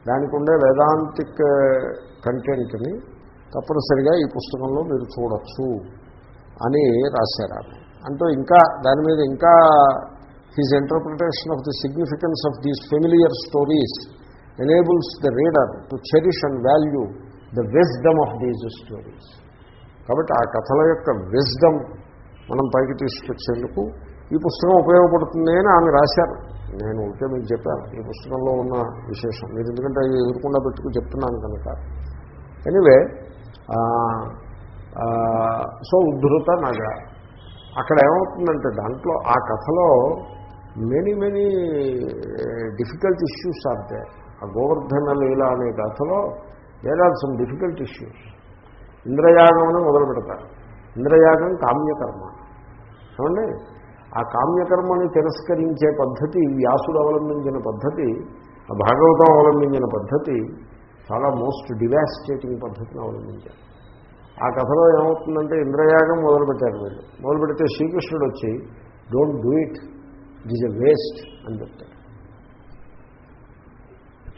దానికి ఉండే వేదాంతిక్ కంటెంట్ని eh, తప్పనిసరిగా ఈ పుస్తకంలో మీరు చూడొచ్చు. అని రాశారు ఆమె అంటూ ఇంకా దాని మీద ఇంకా his interpretation of the significance of these familiar stories enables the reader to cherish and value the wisdom of these stories కాబట్టి ఆ కథల యొక్క విజ్డమ్ మనం పైకి తీసుకొచ్చేందుకు ఈ పుస్తకం ఉపయోగపడుతుంది అని ఆమె రాశారు. నేను ఉంటే మీకు చెప్పాను ఈ పుస్తకంలో ఉన్న విశేషం. మీరు ఎందుకంటే అది ఎదురకుండా పెట్టుకు చెప్తున్నాను కనుక. ఎనివే సో ఉద్ధృత నగ. అక్కడ ఏమవుతుందంటే దాంట్లో ఆ కథలో many many difficult issues are they ఆ గోవర్ధన లీల అనే కథలో there are some difficult issues ఇంద్రయాగం అని మొదలు పెడతారు. ఇంద్రయాగం కామ్యకర్మ. చూడండి ఆ కామ్యకర్మని తిరస్కరించే పద్ధతి వ్యాసుడు అవలంబించిన పద్ధతి ఆ భాగవతం అవలంబించిన పద్ధతి చాలా మోస్ట్ డివాస్టేటింగ్ పద్ధతిని అవలంబించారు. ఆ కథలో ఏమవుతుందంటే ఇంద్రయాగం మొదలుపెట్టారు వీళ్ళు. మొదలుపెడితే శ్రీకృష్ణుడు వచ్చి don't do it it is a waste అని చెప్తాడు.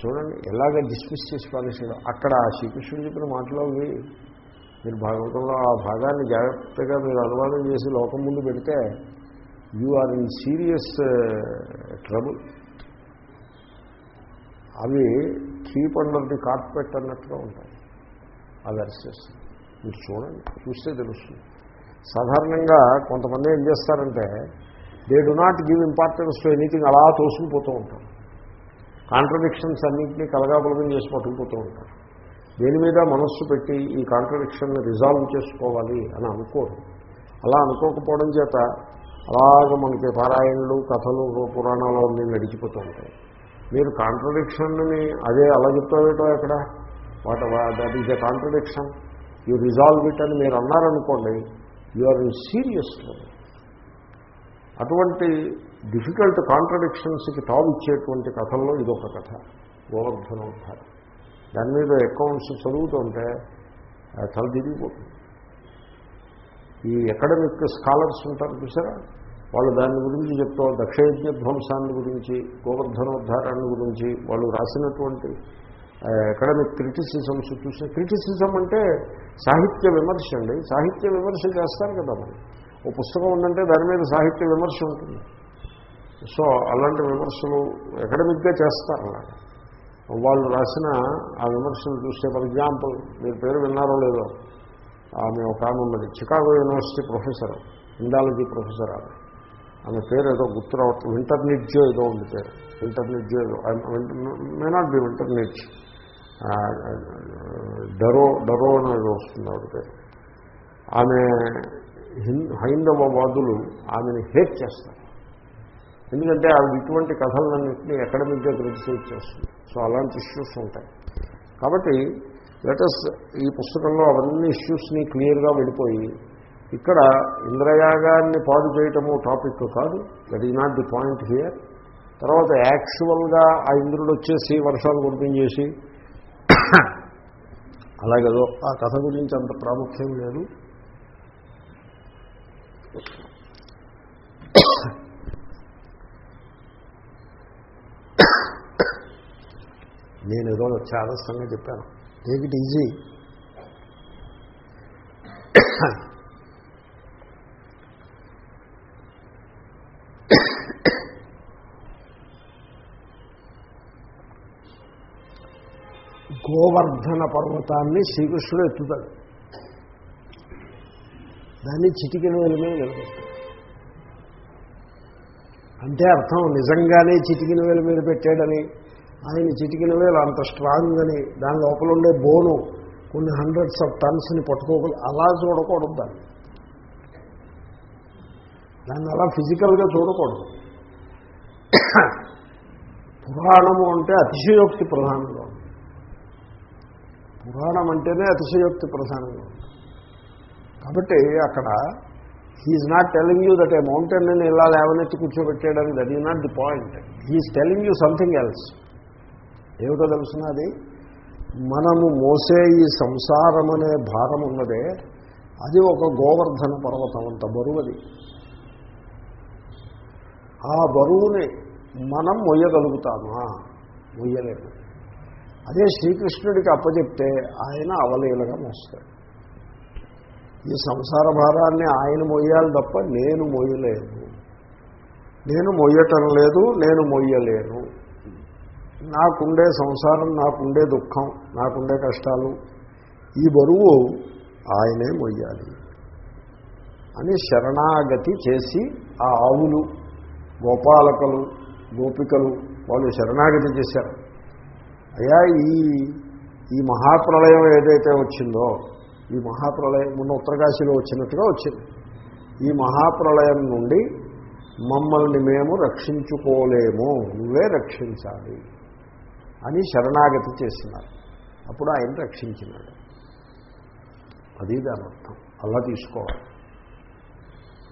చూడండి ఎలాగ డిస్మిస్ చేసి పాలిస్తాడు అక్కడ ఆ శ్రీకృష్ణుడు చెప్పిన మాటలో మీరు భాగవతంలో ఆ భాగాన్ని జాగ్రత్తగా మీరు అనువాదం చేసి లోకం ముందు పెడితే you are in serious trouble అవి కీప్ అండర్ ది కార్పెట్ అన్నట్టుగా ఉంటాయి. ఆ వెర్సెస్ మీరు చూడండి చూస్తే తెలుస్తుంది. సాధారణంగా కొంతమంది ఏం చేస్తారంటే they do not give importance to anything అలా తోసుకుపోతూ ఉంటారు. కాంట్రడిక్షన్స్ అన్నింటినీ కలగాపులగం చేసి పట్టుకుపోతూ ఉంటారు. దేని మీద మనస్సు పెట్టి ఈ కాంట్రడిక్షన్ని రిజాల్వ్ చేసుకోవాలి అని అనుకోరు. అలా అనుకోకపోవడం చేత అలాగ మనకి పారాయణలు కథలు పురాణాలు అన్నీ నడిచిపోతూ ఉంటాయి. మీరు కాంట్రడిక్షన్ని అదే అలా చెప్తావేటో ఎక్కడ? What that is a contradiction you resolve it అని మీరు అన్నారనుకోండి యు ఆర్ ఇన్ సీరియస్ అటువంటి డిఫికల్ట్ కాంట్రడిక్షన్స్కి తావు ఇచ్చేటువంటి కథల్లో ఇదొక కథ గోవర్ధనోద్ధారం దాని మీద అకౌంట్స్ చదువుతుంటే తల తిరిగిపోతుంది ఈ అకాడమిక్ స్కాలర్స్ ఉంటారు చూసారా? వాళ్ళు దాని గురించి చెప్తూ దక్షయజ్ఞ ధ్వంసాన్ని గురించి గోవర్ధనోద్ధారాన్ని గురించి వాళ్ళు రాసినటువంటి అకాడమిక్ క్రిటిసిజమ్స్ చూసిన క్రిటిసిజం అంటే సాహిత్య విమర్శ అండి. సాహిత్య విమర్శ చేస్తారు కదా మరి. ఓ పుస్తకం ఉందంటే దాని మీద సాహిత్య విమర్శ ఉంటుంది. సో అలాంటి విమర్శలు అకాడమిక్గా చేస్తారు అలాగా వాళ్ళు రాసిన ఆ విమర్శలు చూస్తే ఫర్ ఎగ్జాంపుల్ మీరు పేరు విన్నారో లేదో. ఆమె ఒక ఆమె ఉన్నది. Chicago university professor. Indology professor ఆమె. ఆమె పేరు ఏదో గుర్తు రావట్లేదు. వింటర్నిడ్జో ఏదో ఉంది పేరు. వింటర్నిడ్జో ఏదో. మే నాట్ బి వింటర్నిడ్జ్ డరో డరో అని ఏదో వస్తుంది ఆవిడ పేరు. ఆమె హైందవవాదులు ఆమెను హేట్ చేస్తారు. ఎందుకంటే ఆవిడ ఇటువంటి కథలన్నింటినీ అకాడమిక్గా క్రిటిసైజ్ చేస్తుంది. సో అలాంటి ఇష్యూస్ ఉంటాయి. కాబట్టి లెటస్ ఈ పుస్తకంలో అవన్నీ ఇష్యూస్ని క్లియర్గా వెళ్ళిపోయి ఇక్కడ ఇంద్రయాగాన్ని పాడు చేయటము టాపిక్ కాదు. That is not the point here తర్వాత యాక్చువల్గా ఆ ఇంద్రుడు వచ్చేసి వర్షాలు కురిపించేసి అలాగేదో ఆ కథ గురించి అంత ప్రాముఖ్యం లేదు. నేను ఏదో చాదస్తంగా చెప్పాను. టేక్ ఇట్ ఈజీ గోవర్ధన పర్వతాన్ని శ్రీకృష్ణుడు ఎత్తుతాడు. దాన్ని చిటికిన వేలమే నిలబెట్టాడు అంటే అర్థం నిజంగానే చిటికిన వేల మీద పెట్టాడని ఆయన చిటికిన వేలు అంత స్ట్రాంగ్ అని దాని లోపల ఉండే బోను కొన్ని హండ్రెడ్స్ ఆఫ్ టన్స్ని పట్టుకోగలరు అలా చూడకూడదు దాన్ని. దాన్ని అలా ఫిజికల్గా చూడకూడదు. పురాణము అంటే అతిశయోక్తి ప్రధానంగా పురాణం అంటేనే అతిశయోక్తి ప్రధానంగా ఉంది కాబట్టి అక్కడ he's not telling you that a mountain నేను ఇలా లేవనెత్తి కూర్చోబెట్టాడని that is not the point he's telling you something else ఏమిటో తెలుసున్నది మనము మోసే ఈ సంసారం అనే భారం ఉన్నదే అది ఒక గోవర్ధన పర్వతం అంత బరువు అది. ఆ బరువుని మనం మొయ్యగలుగుతామా? మొయ్యలేము. అదే శ్రీకృష్ణుడికి అప్పచెప్తే ఆయన అవలీలగా మోస్తాడు. ఈ సంసార భారాన్ని ఆయన మొయ్యాలి తప్ప నేను మొయ్యలేను. నేను మొయ్యటం లేదు నేను మొయ్యలేను. నాకుండే సంసారం నాకుండే దుఃఖం నాకుండే కష్టాలు ఈ బరువు ఆయనే మొయ్యాలి అని శరణాగతి చేసి ఆ ఆవులు గోపాలకలు గోపికలు వాళ్ళు శరణాగతి చేశారు. అయ్యా ఈ ఈ మహాప్రళయం ఏదైతే వచ్చిందో ఈ మహాప్రళయం మొన్న ఉత్తరకాశీలో వచ్చినట్టుగా వచ్చింది. ఈ మహాప్రళయం నుండి మమ్మల్ని మేము రక్షించుకోలేము నువ్వే రక్షించాలి అని శరణాగతి చేసినారు అప్పుడు ఆయన రక్షించినాడు. అది దాని అర్థం. అలా తీసుకోవాలి.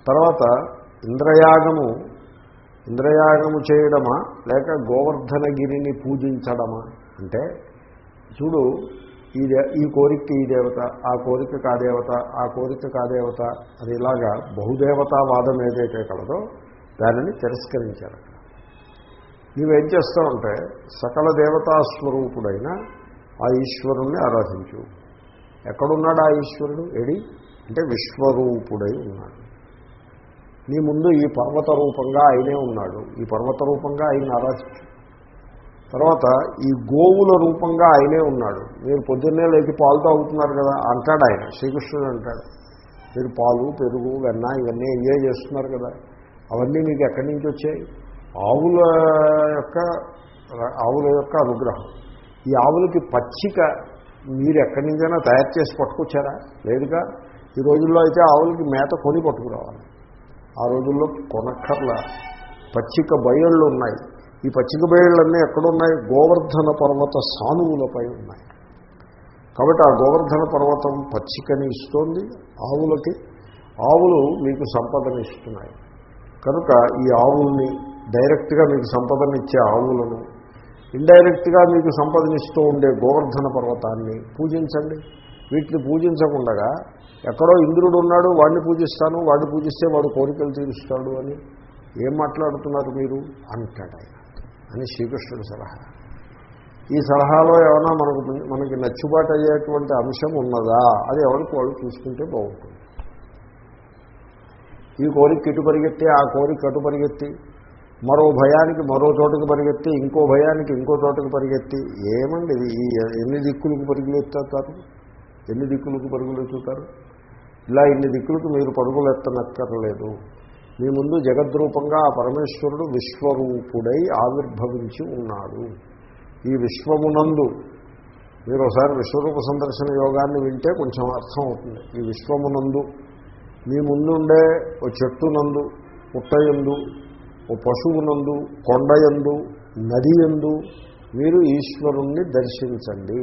తర్వాత ఇంద్రయాగము ఇంద్రయాగము చేయడమా లేక గోవర్ధనగిరిని పూజించడమా? అంటే చూడు ఈ దే ఈ కోరిక ఈ దేవత ఆ కోరిక కాదేవత ఆ కోరిక కాదేవత అది ఇలాగా బహుదేవతావాదం ఏదైతే కలదో దానిని తిరస్కరించారు నీవేం చేస్తావంటే సకల దేవతా స్వరూపుడైన ఆ ఈశ్వరుణ్ణి ఆరాధించు. ఎక్కడున్నాడు ఆ ఈశ్వరుడు? ఎడి అంటే విశ్వరూపుడై ఉన్నాడు. నీ ముందు ఈ పర్వత రూపంగా ఆయనే ఉన్నాడు. ఈ పర్వత రూపంగా ఆయన ఆరాధించు. తర్వాత ఈ గోవుల రూపంగా ఆయనే ఉన్నాడు. మీరు పొద్దున్నే లేచి పాలు తాగుతున్నారు కదా అంటాడు ఆయన శ్రీకృష్ణుడు అంటాడు. మీరు పాలు పెరుగు వెన్న ఇవన్నీ ఎంజాయ్ చేస్తున్నారు కదా అవన్నీ మీకు ఎక్కడి నుంచి వచ్చాయి? ఆవుల యొక్క ఆవుల యొక్క అనుగ్రహం. ఈ ఆవులకి పచ్చిక మీరు ఎక్కడి నుంచైనా తయారు చేసి పట్టుకొచ్చారా? లేదుగా? ఈ రోజుల్లో అయితే ఆవులకి మేత కొని పట్టుకురావాలి. ఆ రోజుల్లో కొనక్కర్ల. పచ్చిక బయళ్ళు ఉన్నాయి. ఈ పచ్చిక బయళ్ళన్నీ ఎక్కడున్నాయి? గోవర్ధన పర్వత సానువులపై ఉన్నాయి. కాబట్టి ఆ గోవర్ధన పర్వతం పచ్చికని ఇస్తోంది ఆవులకి. ఆవులు మీకు సంపదను ఇస్తున్నాయి. కనుక ఈ ఆవుల్ని డైరెక్ట్గా మీకు సంపదనిచ్చే ఆవులను ఇండైరెక్ట్గా మీకు సంపదనిస్తూ ఉండే గోవర్ధన పర్వతాన్ని పూజించండి. వీటిని పూజించకుండా ఎక్కడో ఇంద్రుడు ఉన్నాడు వాడిని పూజిస్తాను వాడిని పూజిస్తే వాడు కోరికలు తీరుస్తాడు అని ఏం మాట్లాడుతున్నారు మీరు? అంటాడు ఆయన. అని శ్రీకృష్ణుడి సలహా. ఈ సలహాలో ఏమైనా మనకు మనకి నచ్చుబాటు అయ్యేటువంటి అంశం ఉన్నదా? అది ఎవరికి వాళ్ళు చూసుకుంటే బాగుంటుంది. ఈ కోరిక ఇటు పరిగెత్తి ఆ కోరిక అటు పరిగెత్తి మరో భయానికి మరో చోటుకు పరిగెత్తి ఇంకో భయానికి ఇంకో చోటుకు పరిగెత్తి ఏమండి ఈ ఎన్ని దిక్కులకు పరుగులు ఎన్ని దిక్కులకు పరుగులు ఎత్తుతారు? ఇలా ఇన్ని దిక్కులకు మీరు పరుగులు ఎత్తనక్కర్లేదు. మీ ముందు జగద్రూపంగా ఆ పరమేశ్వరుడు విశ్వరూపుడై ఆవిర్భవించి ఉన్నాడు. ఈ విశ్వమునందు మీరు ఒకసారి విశ్వరూప సందర్శన యోగాన్ని వింటే కొంచెం అర్థం అవుతుంది ఈ విశ్వమునందు మీ ముందుండే ఓ చెట్టునందు పుట్టయందు ఓ పశువునందు కొండయందు నదియందు మీరు ఈశ్వరుణ్ణి దర్శించండి.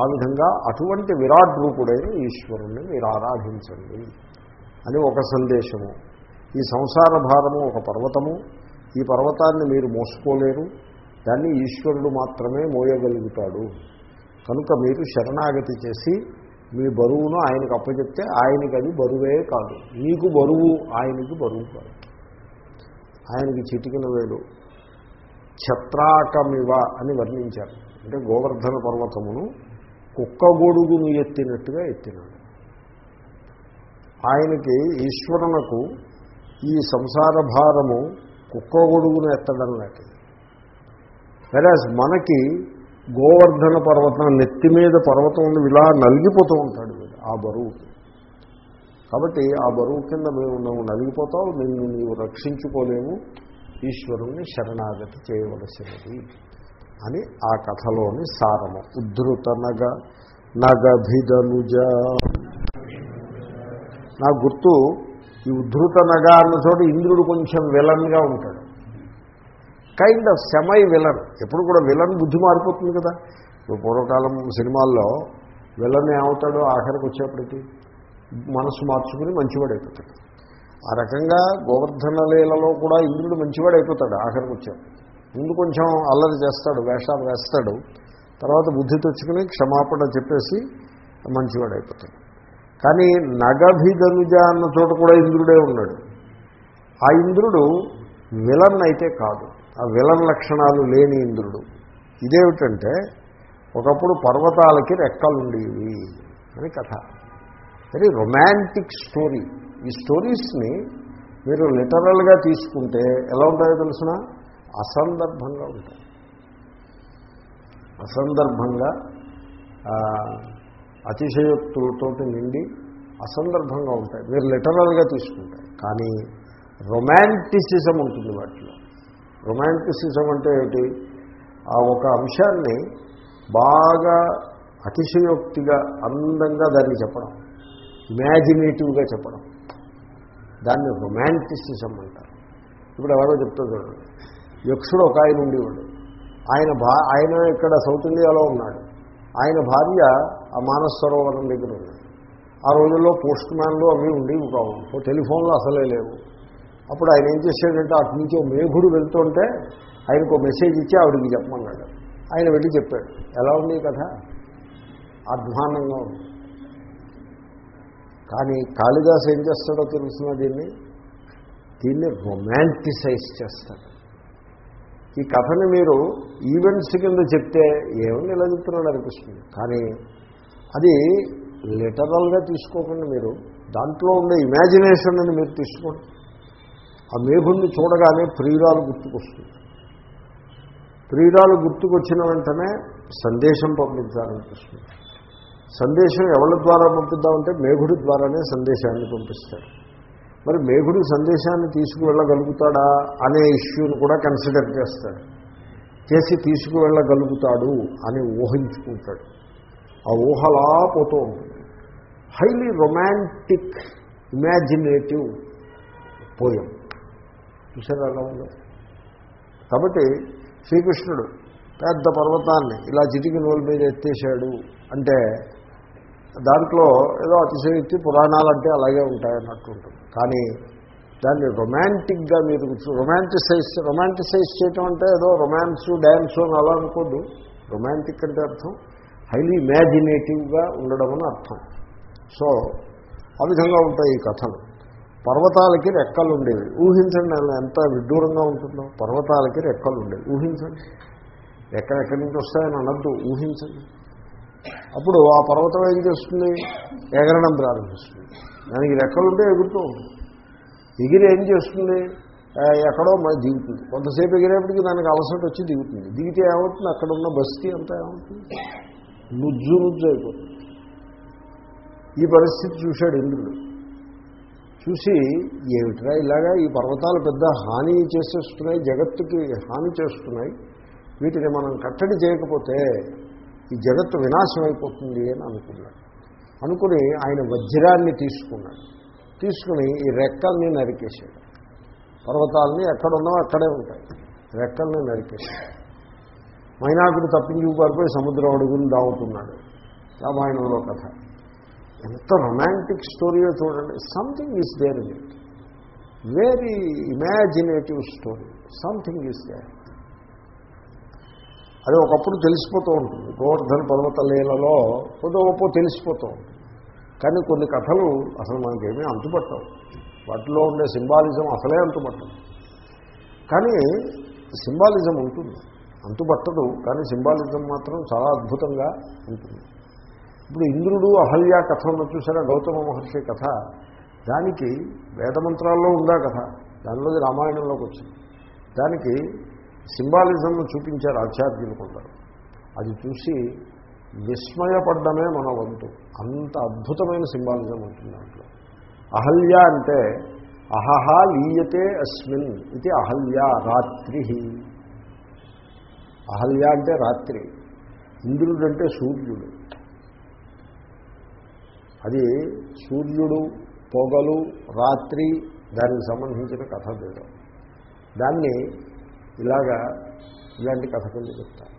ఆ విధంగా అటువంటి విరాట్ రూపుడైన ఈశ్వరుణ్ణి మీరు ఆరాధించండి అని ఒక సందేశము. ఈ సంసార భారము ఒక పర్వతము. ఈ పర్వతాన్ని మీరు మోసుకోలేరు. దాన్ని ఈశ్వరుడు మాత్రమే మోయగలుగుతాడు. కనుక మీరు శరణాగతి చేసి మీ బరువును ఆయనకు అప్పచెప్తే ఆయనకి అది బరువే కాదు. మీకు బరువు ఆయనకి బరువు కాదు. ఆయనకి చిటికిన వేడు ఛత్రాకమివ అని వర్ణించారు. అంటే గోవర్ధన పర్వతమును కుక్కగొడుగును ఎత్తినట్టుగా ఎత్తినాడు. ఆయనకి ఈశ్వరునకు ఈ సంసార భారము కుక్క గొడుగును ఎత్తడం లాంటిది. వెరాజ్ మనకి గోవర్ధన పర్వతం నెత్తి మీద పర్వతం ఉండి ఇలా నలిగిపోతూ ఉంటాడు ఆ బరువుకి కాబట్టి ఆ బరువు కింద మేము నువ్వు నలిగిపోతావు నిన్ను నీవు రక్షించుకోలేవు ఈశ్వరుణ్ణి శరణాగతి చేయవలసినది అని ఆ కథలోని సారము. ఉద్ధృత నగ నగభిదనుజ నా గుర్తు ఈ ఉద్ధృత నగ అన్న చోట ఇంద్రుడు కొంచెం విలన్గా ఉంటాడు. కైండ్ ఆఫ్ సెమై విలన్ ఎప్పుడు కూడా విలన్ బుద్ధి మారిపోతుంది కదా. ఇప్పుడు పూర్వకాలం సినిమాల్లో విలన్ ఏమవుతాడో ఆఖరికి వచ్చేప్పటికీ మనసు మార్చుకుని మంచివాడైపోతాడు ఆ రకంగా గోవర్ధన లీలలో కూడా ఇంద్రుడు మంచివాడైపోతాడు ఆఖరికి వచ్చాడు ముందు కొంచెం అల్లరి చేస్తాడు వేషాలు వేస్తాడు. తర్వాత బుద్ధి తెచ్చుకుని క్షమాపణ చెప్పేసి మంచివాడైపోతాడు కానీ నగభిధనుజ అన్న చోట కూడా ఇంద్రుడే ఉన్నాడు. ఆ ఇంద్రుడు విలన్ అయితే కాదు. ఆ విలన్ లక్షణాలు లేని ఇంద్రుడు. ఇదేమిటంటే ఒకప్పుడు పర్వతాలకి రెక్కలుండేవి అని కథ. వెరీ రొమాంటిక్ స్టోరీ ఈ స్టోరీస్ని మీరు లిటరల్గా తీసుకుంటే ఎలా ఉంటాయో తెలిసిన? అసందర్భంగా ఉంటాయి. అసందర్భంగా అతిశయోక్తులతోటి నిండి అసందర్భంగా ఉంటాయి. మీరు లిటరల్గా తీసుకుంటారు. కానీ రొమాంటిసిజం ఉంటుంది వాటిలో. రొమాంటిసిజం అంటే ఏమిటి? ఆ ఒక అంశాన్ని బాగా అతిశయోక్తిగా అందంగా దాన్ని చెప్పడం. ఇమాజినేటివ్గా చెప్పడం. దాన్ని రొమాంటిసిజం అంటారు. ఇప్పుడు ఎవరో చెప్తా చూడండి. యక్షుడు ఒక ఆయన ఉండేవాడు. ఆయన భా ఆయన ఇక్కడ సౌత్ ఇండియాలో ఉన్నాడు. ఆయన భార్య ఆ మానస సరోవరం దగ్గర ఉంది. ఆ రోజుల్లో పోస్ట్ మ్యాన్లు అవి ఉండేవి కావు. టెలిఫోన్లు అసలే లేవు. అప్పుడు ఆయన ఏం చేశాడంటే అటు నుంచి మేఘుడు వెళ్తుంటే ఆయనకు మెసేజ్ ఇచ్చి ఆవిడికి చెప్పమన్నాడు. ఆయన వెళ్ళి చెప్పాడు ఎలా ఉంది కథ? అధ్వానంగా ఉంది. కానీ కాళిదాస్ ఏం చేస్తాడో తెలుసిన దీన్ని? దీన్ని రొమాంటిసైజ్ చేస్తాడు. ఈ కథని మీరు ఈవెంట్స్ కింద చెప్తే ఏమని ఇలా చెప్తున్నాడు అనిపిస్తుంది. కానీ అది లిటరల్గా తీసుకోకుండా మీరు. దాంట్లో ఉండే ఇమాజినేషన్ అని మీరు తీసుకోండి. ఆ మేఘుణ్ణి చూడగానే ప్రియురాలు గుర్తుకొస్తుంది. ప్రియురాలు గుర్తుకొచ్చిన వెంటనే సందేశం పంపించాలనిపిస్తుంది. సందేశం ఎవరి ద్వారా పంపిద్దామంటే మేఘుడి ద్వారానే సందేశాన్ని పంపిస్తాడు మరి మేఘుడు సందేశాన్ని తీసుకువెళ్ళగలుగుతాడా అనే ఇష్యూని కూడా కన్సిడర్ చేస్తాడు చేసి తీసుకువెళ్ళగలుగుతాడు అని ఊహించుకుంటాడు. ఆ ఊహలా పోతూ ఉంటుంది హైలీ రొమాంటిక్ ఇమాజినేటివ్ పోయం చూసారా అలా ఉంది? కాబట్టి శ్రీకృష్ణుడు పెద్ద పర్వతాన్ని ఇలా చిటికి నోలు మీద ఎత్తేసాడు అంటే దాంట్లో ఏదో అతిశయోక్తి పురాణాలు అంటే అలాగే ఉంటాయన్నట్టు ఉంటుంది కానీ దాన్ని రొమాంటిక్గా మీరు రొమాంటిసైజ్ రొమాంటిసైజ్ చేయటం అంటే ఏదో రొమాన్స్ డ్యాన్స్ అని అలా అనుకోద్దు. రొమాంటిక్ అంటే అర్థం. హైలీ ఇమాజినేటివ్గా ఉండడం అని అర్థం. సో ఆ విధంగా ఉంటాయి ఈ కథలు. పర్వతాలకి రెక్కలు ఉండేవి. ఊహించండి ఎంత విడ్డూరంగా ఉంటుందో. పర్వతాలకి రెక్కలు ఉండేవి. ఊహించండి. ఎక్కడెక్కడి నుంచి వస్తాయని అనద్దు. ఊహించండి. అప్పుడు ఆ పర్వతం ఏం చేస్తుంది? ఎగరడం ప్రారంభిస్తుంది. దానికి రెక్కలుంటే ఎగురుతూ ఉంటుంది ఎగిరి ఏం చేస్తుంది? ఎక్కడో మరి దిగుతుంది. కొంతసేపు ఎగిరేపటికి దానికి అలసట వచ్చి దిగుతుంది. దిగితే ఏమవుతుంది? అక్కడ ఉన్న బస్తీ అంతా ఏమవుతుంది? నుజ్జు నుజ్జు అయిపోతుంది. ఈ పరిస్థితి చూశాడు ఇంద్రుడు. చూసి ఏమిట్రా ఇలాగా ఈ పర్వతాలు పెద్ద హాని చేసేస్తున్నాయి జగత్తుకి హాని చేస్తున్నాయి వీటిని మనం కట్టడి చేయకపోతే ఈ జగత్తు వినాశం అయిపోతుంది అని అనుకున్నాడు. అనుకుని ఆయన వజ్రాన్ని తీసుకున్నాడు. తీసుకుని ఈ రెక్కల్ని నరికేశాడు. పర్వతాలని ఎక్కడున్నావో అక్కడే ఉంటాయి. రెక్కల్ని నరికేశాడు. మైనాకుడు తప్పించుకు పారిపోయి సముద్రం అడుగుని దావుతున్నాడు. రామాయణంలో కథ. ఎంత రొమాంటిక్ స్టోరీయో చూడండి. Something is there in it very imaginative story something is there అది ఒకప్పుడు తెలిసిపోతూ ఉంటుంది. గోవర్ధన పర్వత లీలలో కొద్ది గొప్ప తెలిసిపోతూ ఉంటుంది. కానీ కొన్ని కథలు అసలు మనకేమీ అంతుపట్టవు. వాటిలో ఉండే సింబాలిజం అసలే అంతుపట్టదు. కానీ సింబాలిజం ఉంటుంది. అంతుపట్టదు కానీ సింబాలిజం మాత్రం చాలా అద్భుతంగా ఉంటుంది. ఇప్పుడు ఇంద్రుడు అహల్య కథ ఉన్న చూసారా? గౌతమ మహర్షి కథ. దానికి వేదమంత్రాల్లో ఉందా కథ? దానిలోది రామాయణంలోకి వచ్చింది. దానికి సింబాలిజంను చూపించారు ఆచార్యులు కొందరు. అది చూసి విస్మయపడ్డమే మన వంతు. అంత అద్భుతమైన సింబాలిజం ఉంటుంది దాంట్లో. అహల్య అంటే అహహ లీయతే అస్మిన్ ఇది అహల్య రాత్రి. అహల్య అంటే రాత్రి ఇంద్రుడు అంటే సూర్యుడు. అది సూర్యుడు పొగలు రాత్రి దానికి సంబంధించిన కథ వేయడం దాన్ని ఇలాగా ఇలాంటి కథ కింద చెప్తారు.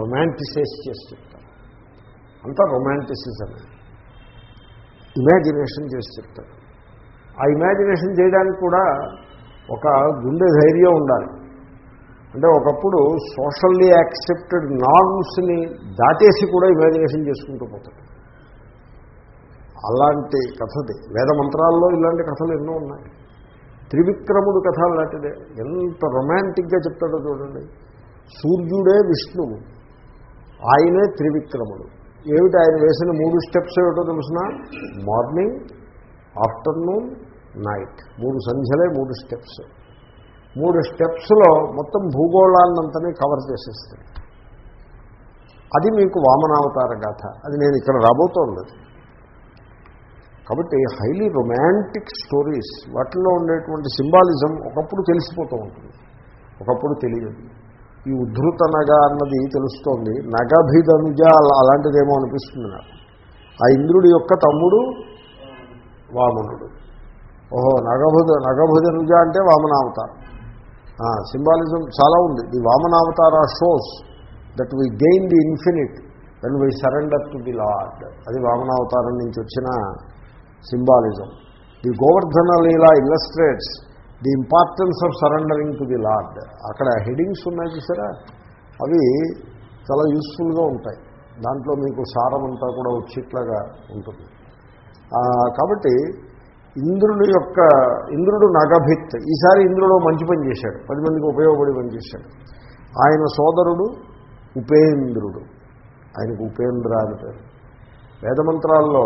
రొమాంటిసైజ్ చేసి చెప్తారు. అంతా రొమాంటిసిజం ఇమాజినేషన్ చేసి చెప్తారు. ఆ ఇమాజినేషన్ చేయడానికి కూడా ఒక గుండె ధైర్యం ఉండాలి. అంటే ఒకప్పుడు సోషల్లీ యాక్సెప్టెడ్ నార్మ్స్ని దాటేసి కూడా ఇమాజినేషన్ చేసుకుంటూ పోతాడు అలాంటి కథది. వేద మంత్రాల్లో ఇలాంటి కథలు ఎన్నో ఉన్నాయి. త్రివిక్రముడు కథ లాంటిదే. ఎంత రొమాంటిక్గా చెప్తాడో చూడండి. సూర్యుడే విష్ణువు. ఆయనే త్రివిక్రముడు. ఏమిటి ఆయన వేసిన మూడు స్టెప్స్ ఏమిటో తెలిసిన? Morning afternoon night. మూడు సంధ్యలే మూడు స్టెప్స్. మూడు స్టెప్స్లో మొత్తం భూగోళాన్నంతనే కవర్ చేసేస్తుంది. అది మీకు వామనావతార గాథ. అది నేను ఇక్కడ రాబోతోంది. కాబట్టి హైలీ రొమాంటిక్ స్టోరీస్ వాటిల్లో ఉండేటువంటి సింబాలిజం ఒకప్పుడు తెలిసిపోతూ ఉంటుంది. ఒకప్పుడు తెలియదు. ఈ ఉద్ధృత నగ అన్నది తెలుస్తోంది. నగభిధనుజ అలాంటిదేమో అనిపిస్తుంది నాకు. ఆ ఇంద్రుడి యొక్క తమ్ముడు వామనుడు. ఓహో నగభుజ నగభుజనుజ అంటే వామనావతారం. సింబాలిజం చాలా ఉంది. The వామనావతార shows that we gain the infinite then we surrender to the lord అది వామనావతారం నుంచి వచ్చిన symbolism. The Govardhana Leela illustrates the importance of surrendering to the lord అక్కడ హెడింగ్స్ ఉన్నాయి చూసారా? అవి చాలా యూస్ఫుల్గా ఉంటాయి. దాంట్లో మీకు సారం అంతా కూడా వచ్చేట్లాగా ఉంటుంది. కాబట్టి ఇంద్రుడి యొక్క ఇంద్రుడు నగభిత్. ఈసారి ఇంద్రుడు మంచి పని చేశాడు. పది మందికి ఉపయోగపడి పని చేశాడు. ఆయన సోదరుడు ఉపేంద్రుడు. ఆయనకు ఉపేంద్ర అని పేరు. వేదమంత్రాల్లో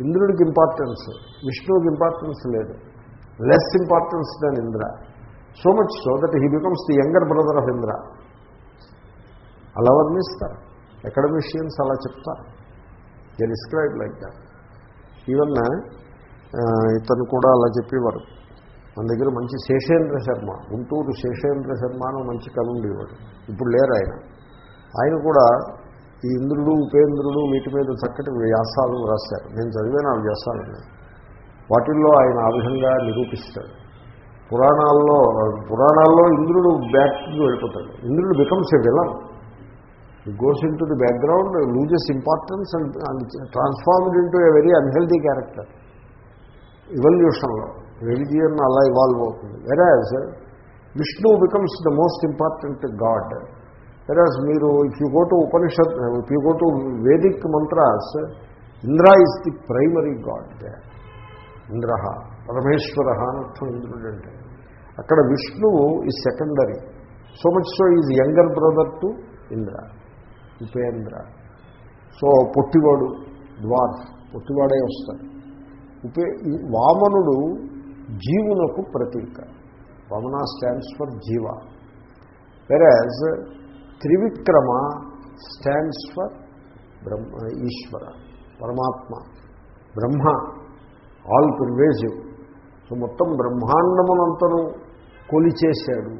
ఇంద్రుడికి ఇంపార్టెన్స్ విష్ణువుకి ఇంపార్టెన్స్ లేదు. Less importance than Indra. So much so that he becomes the younger brother of Indra. అలా వర్ణిస్తారు అకాడమిషియన్స్ అలా చెప్తారు. They describe like that even ఇతను కూడా అలా చెప్పేవారు. మన దగ్గర మంచి శేషేంద్ర శర్మ గుంటూరు శేషేంద్ర శర్మ అని మంచి కవి ఉండేవాడు. ఇప్పుడు లేరు ఆయన. ఆయన కూడా ఈ ఇంద్రుడు ఉపేంద్రుడు వీటి మీద చక్కటి వ్యాసాలు రాశారు. నేను చదివాను ఆ వ్యాసాలని. వాటిల్లో ఆయన ఆ విధంగా నిరూపిస్తాడు. పురాణాల్లో పురాణాల్లో ఇంద్రుడు బ్యాక్కి వెళ్ళిపోతాడు. ఇంద్రుడు becomes a villain goes in to the background loses importance and transformed in into a very unhealthy character ఇవల్యూషన్లో religion అలా ఇవాల్వ్ అవుతుంది. Whereas Vishnu becomes the most important god whereas మీరు if you go to Upanishad if you go to Vedic mantras Indra is the primary god Indra Parameshwara అనర్థం ఇంద్రుడు అంటే అక్కడ విష్ణువు ఈ secondary so much so is younger brother to Indra Upendra so పొట్టివాడు dwarf పొట్టివాడే వస్తాడు ఉపే వామనుడు జీవునకు ప్రతీక. వామన స్టాండ్స్ ఫర్ జీవ. Whereas Trivikrama stands for Brahma Ishwara Paramatma Brahma all ప్రివేజివ్ so మొత్తం బ్రహ్మాండమునంతను కొలిచేశాడు.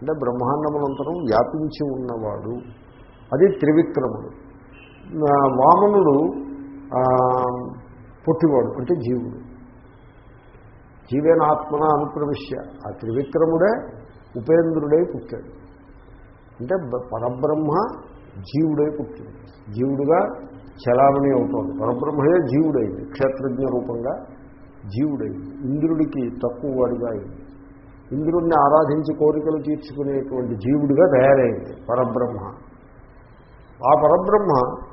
అంటే బ్రహ్మాండమునంతరం వ్యాపించి ఉన్నవాడు. అది త్రివిక్రముడు. వామనుడు పుట్టివాడు అంటే జీవుడు. జీవేనాత్మన అనుప్రవిశ్య. ఆ త్రివిక్రముడే ఉపేంద్రుడై పుట్టాడు. అంటే పరబ్రహ్మ జీవుడై పుట్టింది జీవుడుగా చలామణి అవుతోంది. పరబ్రహ్మయే జీవుడైంది. క్షేత్రజ్ఞ రూపంగా జీవుడైంది. ఇంద్రుడికి తక్కువ వాడిగా అయింది. ఇంద్రుడిని ఆరాధించి కోరికలు తీర్చుకునేటువంటి జీవుడిగా తయారైంది పరబ్రహ్మ. ఆ పరబ్రహ్మ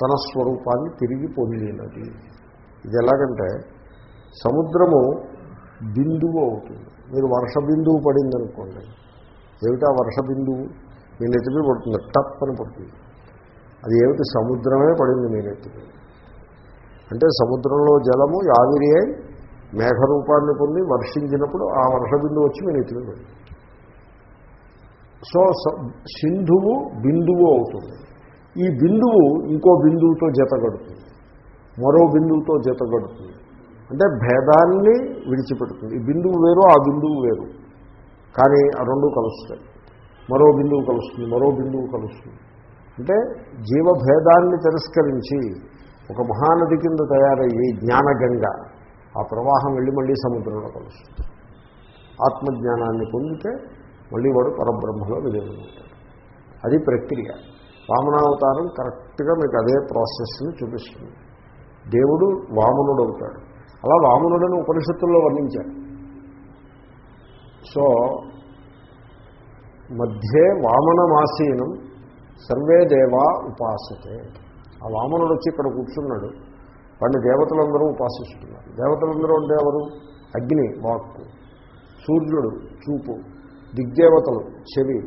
తన స్వరూపాన్ని తిరిగి పొందినది. ఇది ఎలాగంటే సముద్రము బిందువు అవుతుంది. మీరు వర్ష బిందువు పడిందనుకోండి. ఏమిటా వర్ష బిందువు? మీ నెత్తిపై పడుతుంది. టప్ అని పడుతుంది. అది ఏమిటి? సముద్రమే పడింది మీ నెత్తిపై అంటే సముద్రంలో జలము ఆవిరి అయి మేఘరూపాన్ని పొంది వర్షించినప్పుడు ఆ వర్ష బిందువు వచ్చి మీ నెత్తిపై పడింది. సో సింధువు బిందువు అవుతుంది. ఈ బిందువు ఇంకో బిందువుతో జతగడుతుంది మరో బిందువుతో జతగడుతుంది అంటే భేదాన్ని విడిచిపెడుతుంది. ఈ బిందువు వేరు ఆ బిందువు వేరు. కానీ ఆ రెండు కలుస్తాయి. మరో బిందువు కలుస్తుంది మరో బిందువు కలుస్తుంది. అంటే జీవభేదాన్ని తిరస్కరించి ఒక మహానది కింద తయారయ్యి జ్ఞానగంగ ఆ ప్రవాహం వెళ్ళి మళ్ళీ సముద్రంలో కలుస్తుంది. ఆత్మజ్ఞానాన్ని పొందితే మళ్ళీ వాడు పరబ్రహ్మలో విలీనమవుతాడు. అది ప్రక్రియ. వామనావతారం కరెక్ట్గా మీకు అదే ప్రాసెస్ని చూపిస్తుంది. దేవుడు వామనుడు అవుతాడు అలా వామనుడని ఉపనిషత్తుల్లో వర్ణించారు. సో మధ్యే వామనమాసీనం సర్వే దేవా ఉపాసతే. ఆ వామనుడు వచ్చి ఇక్కడ కూర్చున్నాడు. వాడిని దేవతలందరూ ఉపాసిస్తున్నారు. దేవతలందరూ అంటే ఎవరు? అగ్ని వాక్కు సూర్యుడు చూపు దిగ్దేవతలు చెవి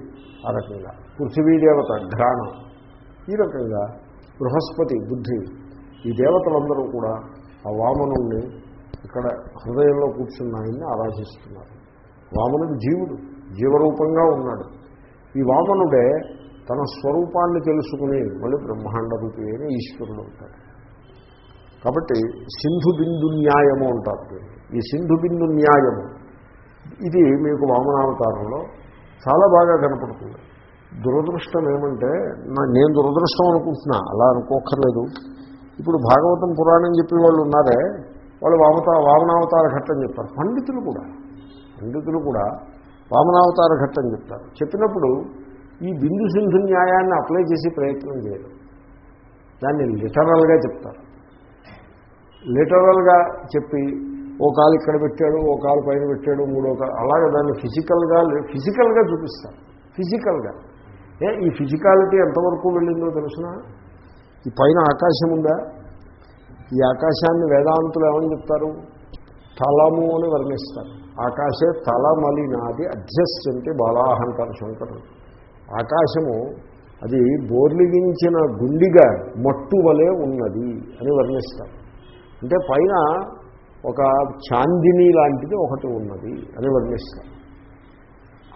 ఆ రకంగా. పృథివీదేవత ఘ్రాణం. ఈ రకంగా బృహస్పతి బుద్ధి ఈ దేవతలందరూ కూడా ఆ వామనుణ్ణి ఇక్కడ హృదయంలో కూర్చున్న ఆయన్ని ఆరాధిస్తున్నారు. వామనుడు జీవుడు జీవరూపంగా ఉన్నాడు. ఈ వామనుడే తన స్వరూపాన్ని తెలుసుకుని మళ్ళీ బ్రహ్మాండ రూపి అయిన ఈశ్వరుడు అవుతాడు కాబట్టి సింధు బిందు న్యాయము అంటారు ఈ సింధు బిందు న్యాయము ఇది మీకు వామనావతారంలో చాలా బాగా కనపడుతుంది. దురదృష్టం ఏమంటే నేను దురదృష్టం అనుకుంటున్నా అలా అనుకోకర్లేదు ఇప్పుడు భాగవతం పురాణం చెప్పిన వాళ్ళు ఉన్నారే వాళ్ళు వామత వామనావతార ఘట్టం చెప్తారు. పండితులు కూడా పండితులు కూడా వామనావతార ఘట్టం చెప్తారు. చెప్పినప్పుడు ఈ బిందు సింధు న్యాయాన్ని అప్లై చేసి ప్రయత్నం చేయరు. దాన్ని లిటరల్గా చెప్తారు. లిటరల్గా చెప్పి ఓ కాలు ఇక్కడ పెట్టాడు ఓ కాలు పైన పెట్టాడు మూడో కాలు అలాగే దాన్ని ఫిజికల్గా ఫిజికల్గా చూపిస్తారు. ఫిజికల్గా. ఏ ఈ ఫిజికాలిటీ ఎంతవరకు వెళ్ళిందో తెలుసిన? ఈ పైన ఆకాశం ఉందా? ఈ ఆకాశాన్ని వేదాంతులు ఏమని చెప్తారు? తలము అని వర్ణిస్తారు. ఆకాశే తలమలినాది అధ్యస్యంతి బాలాహ అంటారు శంకరుడు. ఆకాశము అది బోర్లిగించిన గుండిగా మట్టు వలె ఉన్నది అని వర్ణిస్తారు. అంటే పైన ఒక చాందిని లాంటిది ఒకటి ఉన్నది అని వర్ణిస్తారు.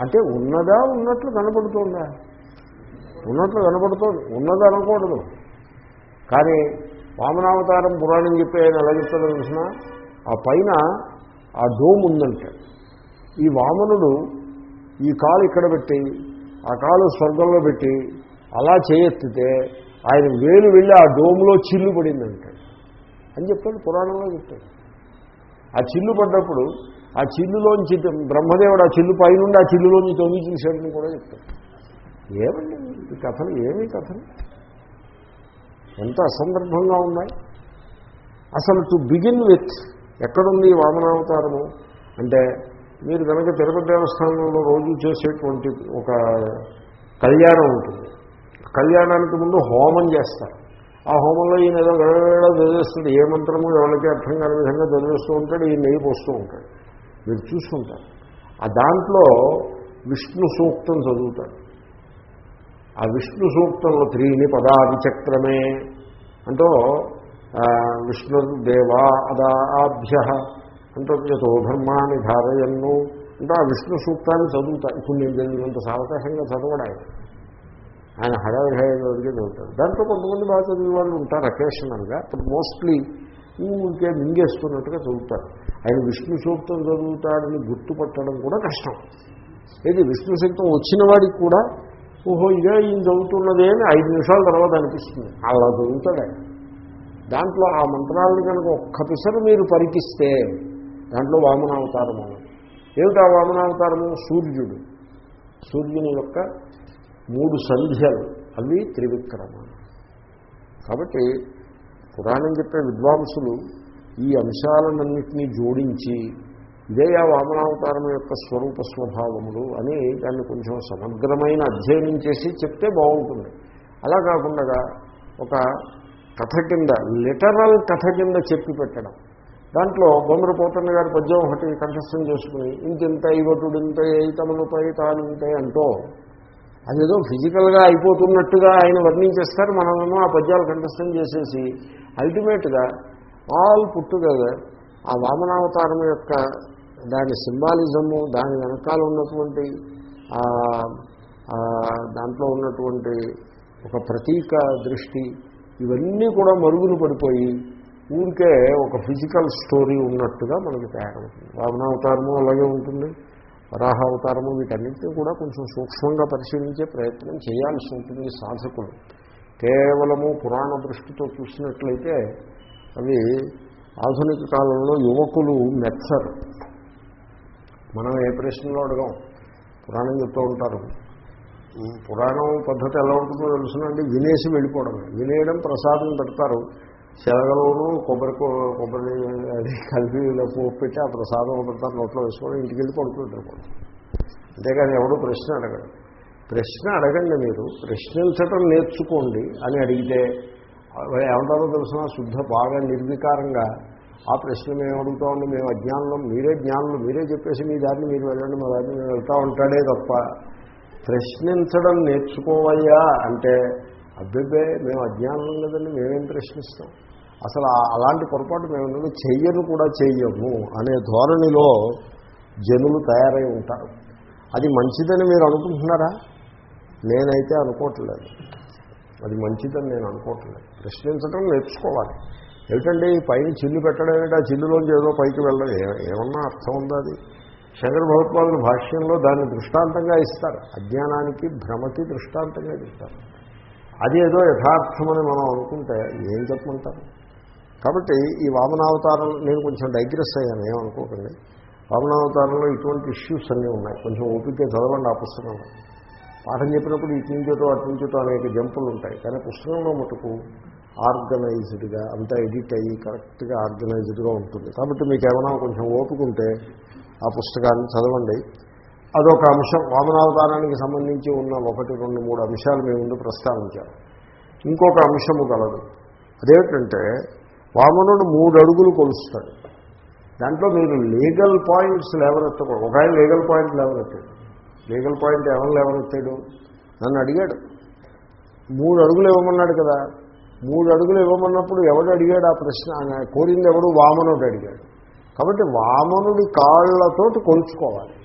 అంటే ఉన్నదా ఉన్నట్లు కనపడుతుందా? ఉన్నట్లు కనపడుతుంది. ఉన్నది అనకూడదు కానీ వామనావతారం పురాణం చెప్పి ఆయన ఎలా చెప్తాడో తెలిసిన? ఆ పైన ఆ డోమ్ ఉందంటాడు ఈ వామనుడు ఈ కాలు ఇక్కడ పెట్టి ఆ కాలు స్వర్గంలో పెట్టి అలా చేయెత్తితే ఆయన వేలు వెళ్ళి ఆ డోమ్లో చిల్లు పడిందంటాడు అని చెప్తాడు పురాణంలో చెప్తాడు. ఆ చిల్లు పడ్డప్పుడు ఆ చిల్లులోంచి బ్రహ్మదేవుడు ఆ చిల్లు పైనుండి ఆ చిల్లులోంచి తొంగి చూశాడని కూడా చెప్తాడు. ఏమండి ఈ కథలు? ఏమీ కథలు? ఎంత అసందర్భంగా ఉన్నాయి. అసలు టు బిగిన్ విత్ ఎక్కడుంది ఈ వామనావతారము? అంటే మీరు కనుక తిరుపతి దేవస్థానంలో రోజు చేసేటువంటి ఒక కళ్యాణం ఉంటుంది. కళ్యాణానికి ముందు హోమం చేస్తారు. ఆ హోమంలో ఈయన ఏదో గడగడ చదివేస్తుంది ఏ మంత్రము ఎవరికి అర్థం కాని విధంగా చదివేస్తూ ఉంటాడు. ఈ నెయ్యి పోస్తూ ఉంటాడు. మీరు చూస్తుంటారు ఆ దాంట్లో విష్ణు సూక్తం చదువుతాడు. ఆ విష్ణు సూక్తంలో త్రీని పదావిచక్రమే అంటూ ఆ, విష్ణుర్దేవా అదాభ్య అంటూ యతో ధర్మాన్ని ధారయన్ను అంటే ఆ విష్ణు సూక్తాన్ని చదువుతా. ఇప్పుడు నేను చదివినంత సావకాశంగా చదవడాయి ఆయన ఆయన హడావిడి హడావిడిగా చదువుతాడు. దాంట్లో కొంతమంది బాగా చదివే వాళ్ళు ఉంటారు అకేషనల్గా బట్ మోస్ట్లీ ఊరికే మింగేస్తున్నట్టుగా చదువుతారు. ఆయన విష్ణు సూక్తం చదువుతాడని గుర్తుపట్టడం కూడా కష్టం. ఇది విష్ణు సూక్తం వచ్చిన వాడికి కూడా ఓహో ఇదే ఈయన చదువుతున్నదే అని ఐదు నిమిషాల తర్వాత అనిపిస్తుంది. అలా చదువుతాడే. దాంట్లో ఆ మంత్రాలను కనుక ఒక్క పిసరు మీరు పరికిస్తే దాంట్లో వామనావతారము. ఉన్నది ఏమిటి ఆ వామనావతారము? సూర్యుడు. సూర్యుని యొక్క మూడు సంధ్యలు అవి త్రివిక్రమ కాబట్టి పురాణం చెప్పే విద్వాంసులు ఈ అంశాలన్నింటినీ జోడించి ఇదే ఆ వామనావతారం యొక్క స్వరూప స్వభావములు అని దాన్ని కొంచెం సమగ్రమైన అధ్యయనం చేసి చెప్తే బాగుంటుంది. అలా కాకుండా ఒక కథ కింద లిటరల్ కథ కింద చెప్పి పెట్టడం. దాంట్లో బొమ్మర పోతన్న గారి పద్యం ఒకటి కంఠస్థం చేసుకుని ఇంతింత ఇవటుడు ఇంత తమనుపై తానింతే అంటూ అదేదో ఫిజికల్గా అయిపోతున్నట్టుగా ఆయన వర్ణించేస్తారు. మనమేమో ఆ పద్యాలు కంఠస్థం చేసేసి అల్టిమేట్గా ఆల్ పుట్టుగదా ఆ వామనావతారం యొక్క దాని సింబాలిజము దాని వెనకాల ఉన్నటువంటి దాంట్లో ఉన్నటువంటి ఒక ప్రతీక దృష్టి ఇవన్నీ కూడా మరుగులు పడిపోయి ఊరికే ఒక ఫిజికల్ స్టోరీ ఉన్నట్టుగా మనకి తయారవుతుంది. వామనావతారము అలాగే ఉంటుంది. వరాహ అవతారము వీటన్నింటినీ కూడా కొంచెం సూక్ష్మంగా పరిశీలించే ప్రయత్నం చేయాల్సి ఉంటుంది సాధకులు. కేవలము పురాణ దృష్టితో చూసినట్లయితే అవి ఆధునిక కాలంలో యువకులు మెచ్చరు మనం ఏ ప్రశ్నలో అడగం? పురాణం చెప్తూ ఉంటారు. పురాణం పద్ధతి ఎలా ఉంటుందో తెలుసునండి. వినేసి వెళ్ళిపోవడం వినేయడం ప్రసాదం పెడతారు. శనగలోను కొబ్బరి కొబ్బరి అది కలిపి పోపు పెట్టి ఆ ప్రసాదం పెడతారు. నోట్లో వేసుకోవడం ఇంటికి వెళ్ళి పడుకుంటారు అంతేకాని ఎవడో ప్రశ్న అడగడు ప్రశ్న అడగండి మీరు. ప్రశ్నించటం నేర్చుకోండి అని అడిగితే ఏమంటారో తెలిసిన శుద్ధ బాగా నిర్వికారంగా ఆ ప్రశ్న మేము అడుగుతామండి మేము అజ్ఞానంలో మీరే జ్ఞానులు మీరే చెప్పేసి మీ దారిని మీరు వెళ్ళండి మా దారిని మేము వెళ్తా ఉంటాడే తప్ప ప్రశ్నించడం నేర్చుకోవయ్యా అంటే అబ్బిబ్బే మేము అజ్ఞానం లేదండి మేమేం ప్రశ్నిస్తాం? అసలు అలాంటి పొరపాటు మేము చెయ్యను కూడా చెయ్యము అనే ధోరణిలో జనులు తయారై ఉంటారు. అది మంచిదని మీరు అనుకుంటున్నారా? నేనైతే అనుకోవట్లేదు. అది మంచిదని నేను అనుకోవట్లేదు. ప్రశ్నించడం నేర్చుకోవాలి. ఏమిటండి? ఈ పైన చిల్లు పెట్టడం ఏమిటి? ఆ చిల్లులోంచి ఏదో పైకి వెళ్ళడం ఏమన్నా అర్థం ఉందా అది? శంకర భగవత్పాదుల భాష్యంలో దాన్ని దృష్టాంతంగా ఇస్తారు. అజ్ఞానానికి భ్రమకి దృష్టాంతంగా ఇస్తారు అది ఏదో యథార్థమని మనం అనుకుంటే ఏం చెప్పమంటారు? కాబట్టి ఈ వామనావతారం నేను కొంచెం డైగ్రెస్ అయ్యాను ఏమనుకోకండి వామనావతారంలో ఇటువంటి ఇష్యూస్ అన్నీ ఉన్నాయి. కొంచెం ఓపిక చదవండి ఆ పుస్తకంలో. పాఠం చెప్పినప్పుడు ఇటు నుంచోటో అటు నుంచోటో అనేక జంపులు ఉంటాయి. కానీ పుస్తకంలో మటుకు ఆర్గనైజ్డ్గా అంతా ఎడిట్ అయ్యి కరెక్ట్గా ఆర్గనైజ్డ్గా ఉంటుంది. కాబట్టి మీకు ఏమైనా కొంచెం ఓపుకుంటే ఆ పుస్తకాన్ని చదవండి. అదొక అంశం. వామనావతారానికి సంబంధించి ఉన్న ఒకటి రెండు మూడు అంశాలు మీ ముందు ప్రస్తావించాము ఇంకొక అంశము గలదు. అదేమిటంటే వామనుడు మూడు అడుగులు కొలుస్తాడు. దాంట్లో మీరు లీగల్ పాయింట్స్ లేవనెత్తకూడదు. ఒక ఆయన లీగల్ పాయింట్ లేవనెత్తాడు. లీగల్ పాయింట్ ఏమైనా లేవనెత్తాడు? నన్ను అడిగాడు. మూడు అడుగులు ఇవ్వమన్నాడు కదా. మూడు అడుగులు ఇవ్వమన్నప్పుడు ఎవడు అడిగాడు ఆ ప్రశ్న? కోరింది ఎవడు? వామనుడు అడిగాడు. కాబట్టి వామనుడి కాళ్ళతోటి కొలుచుకోవాలి.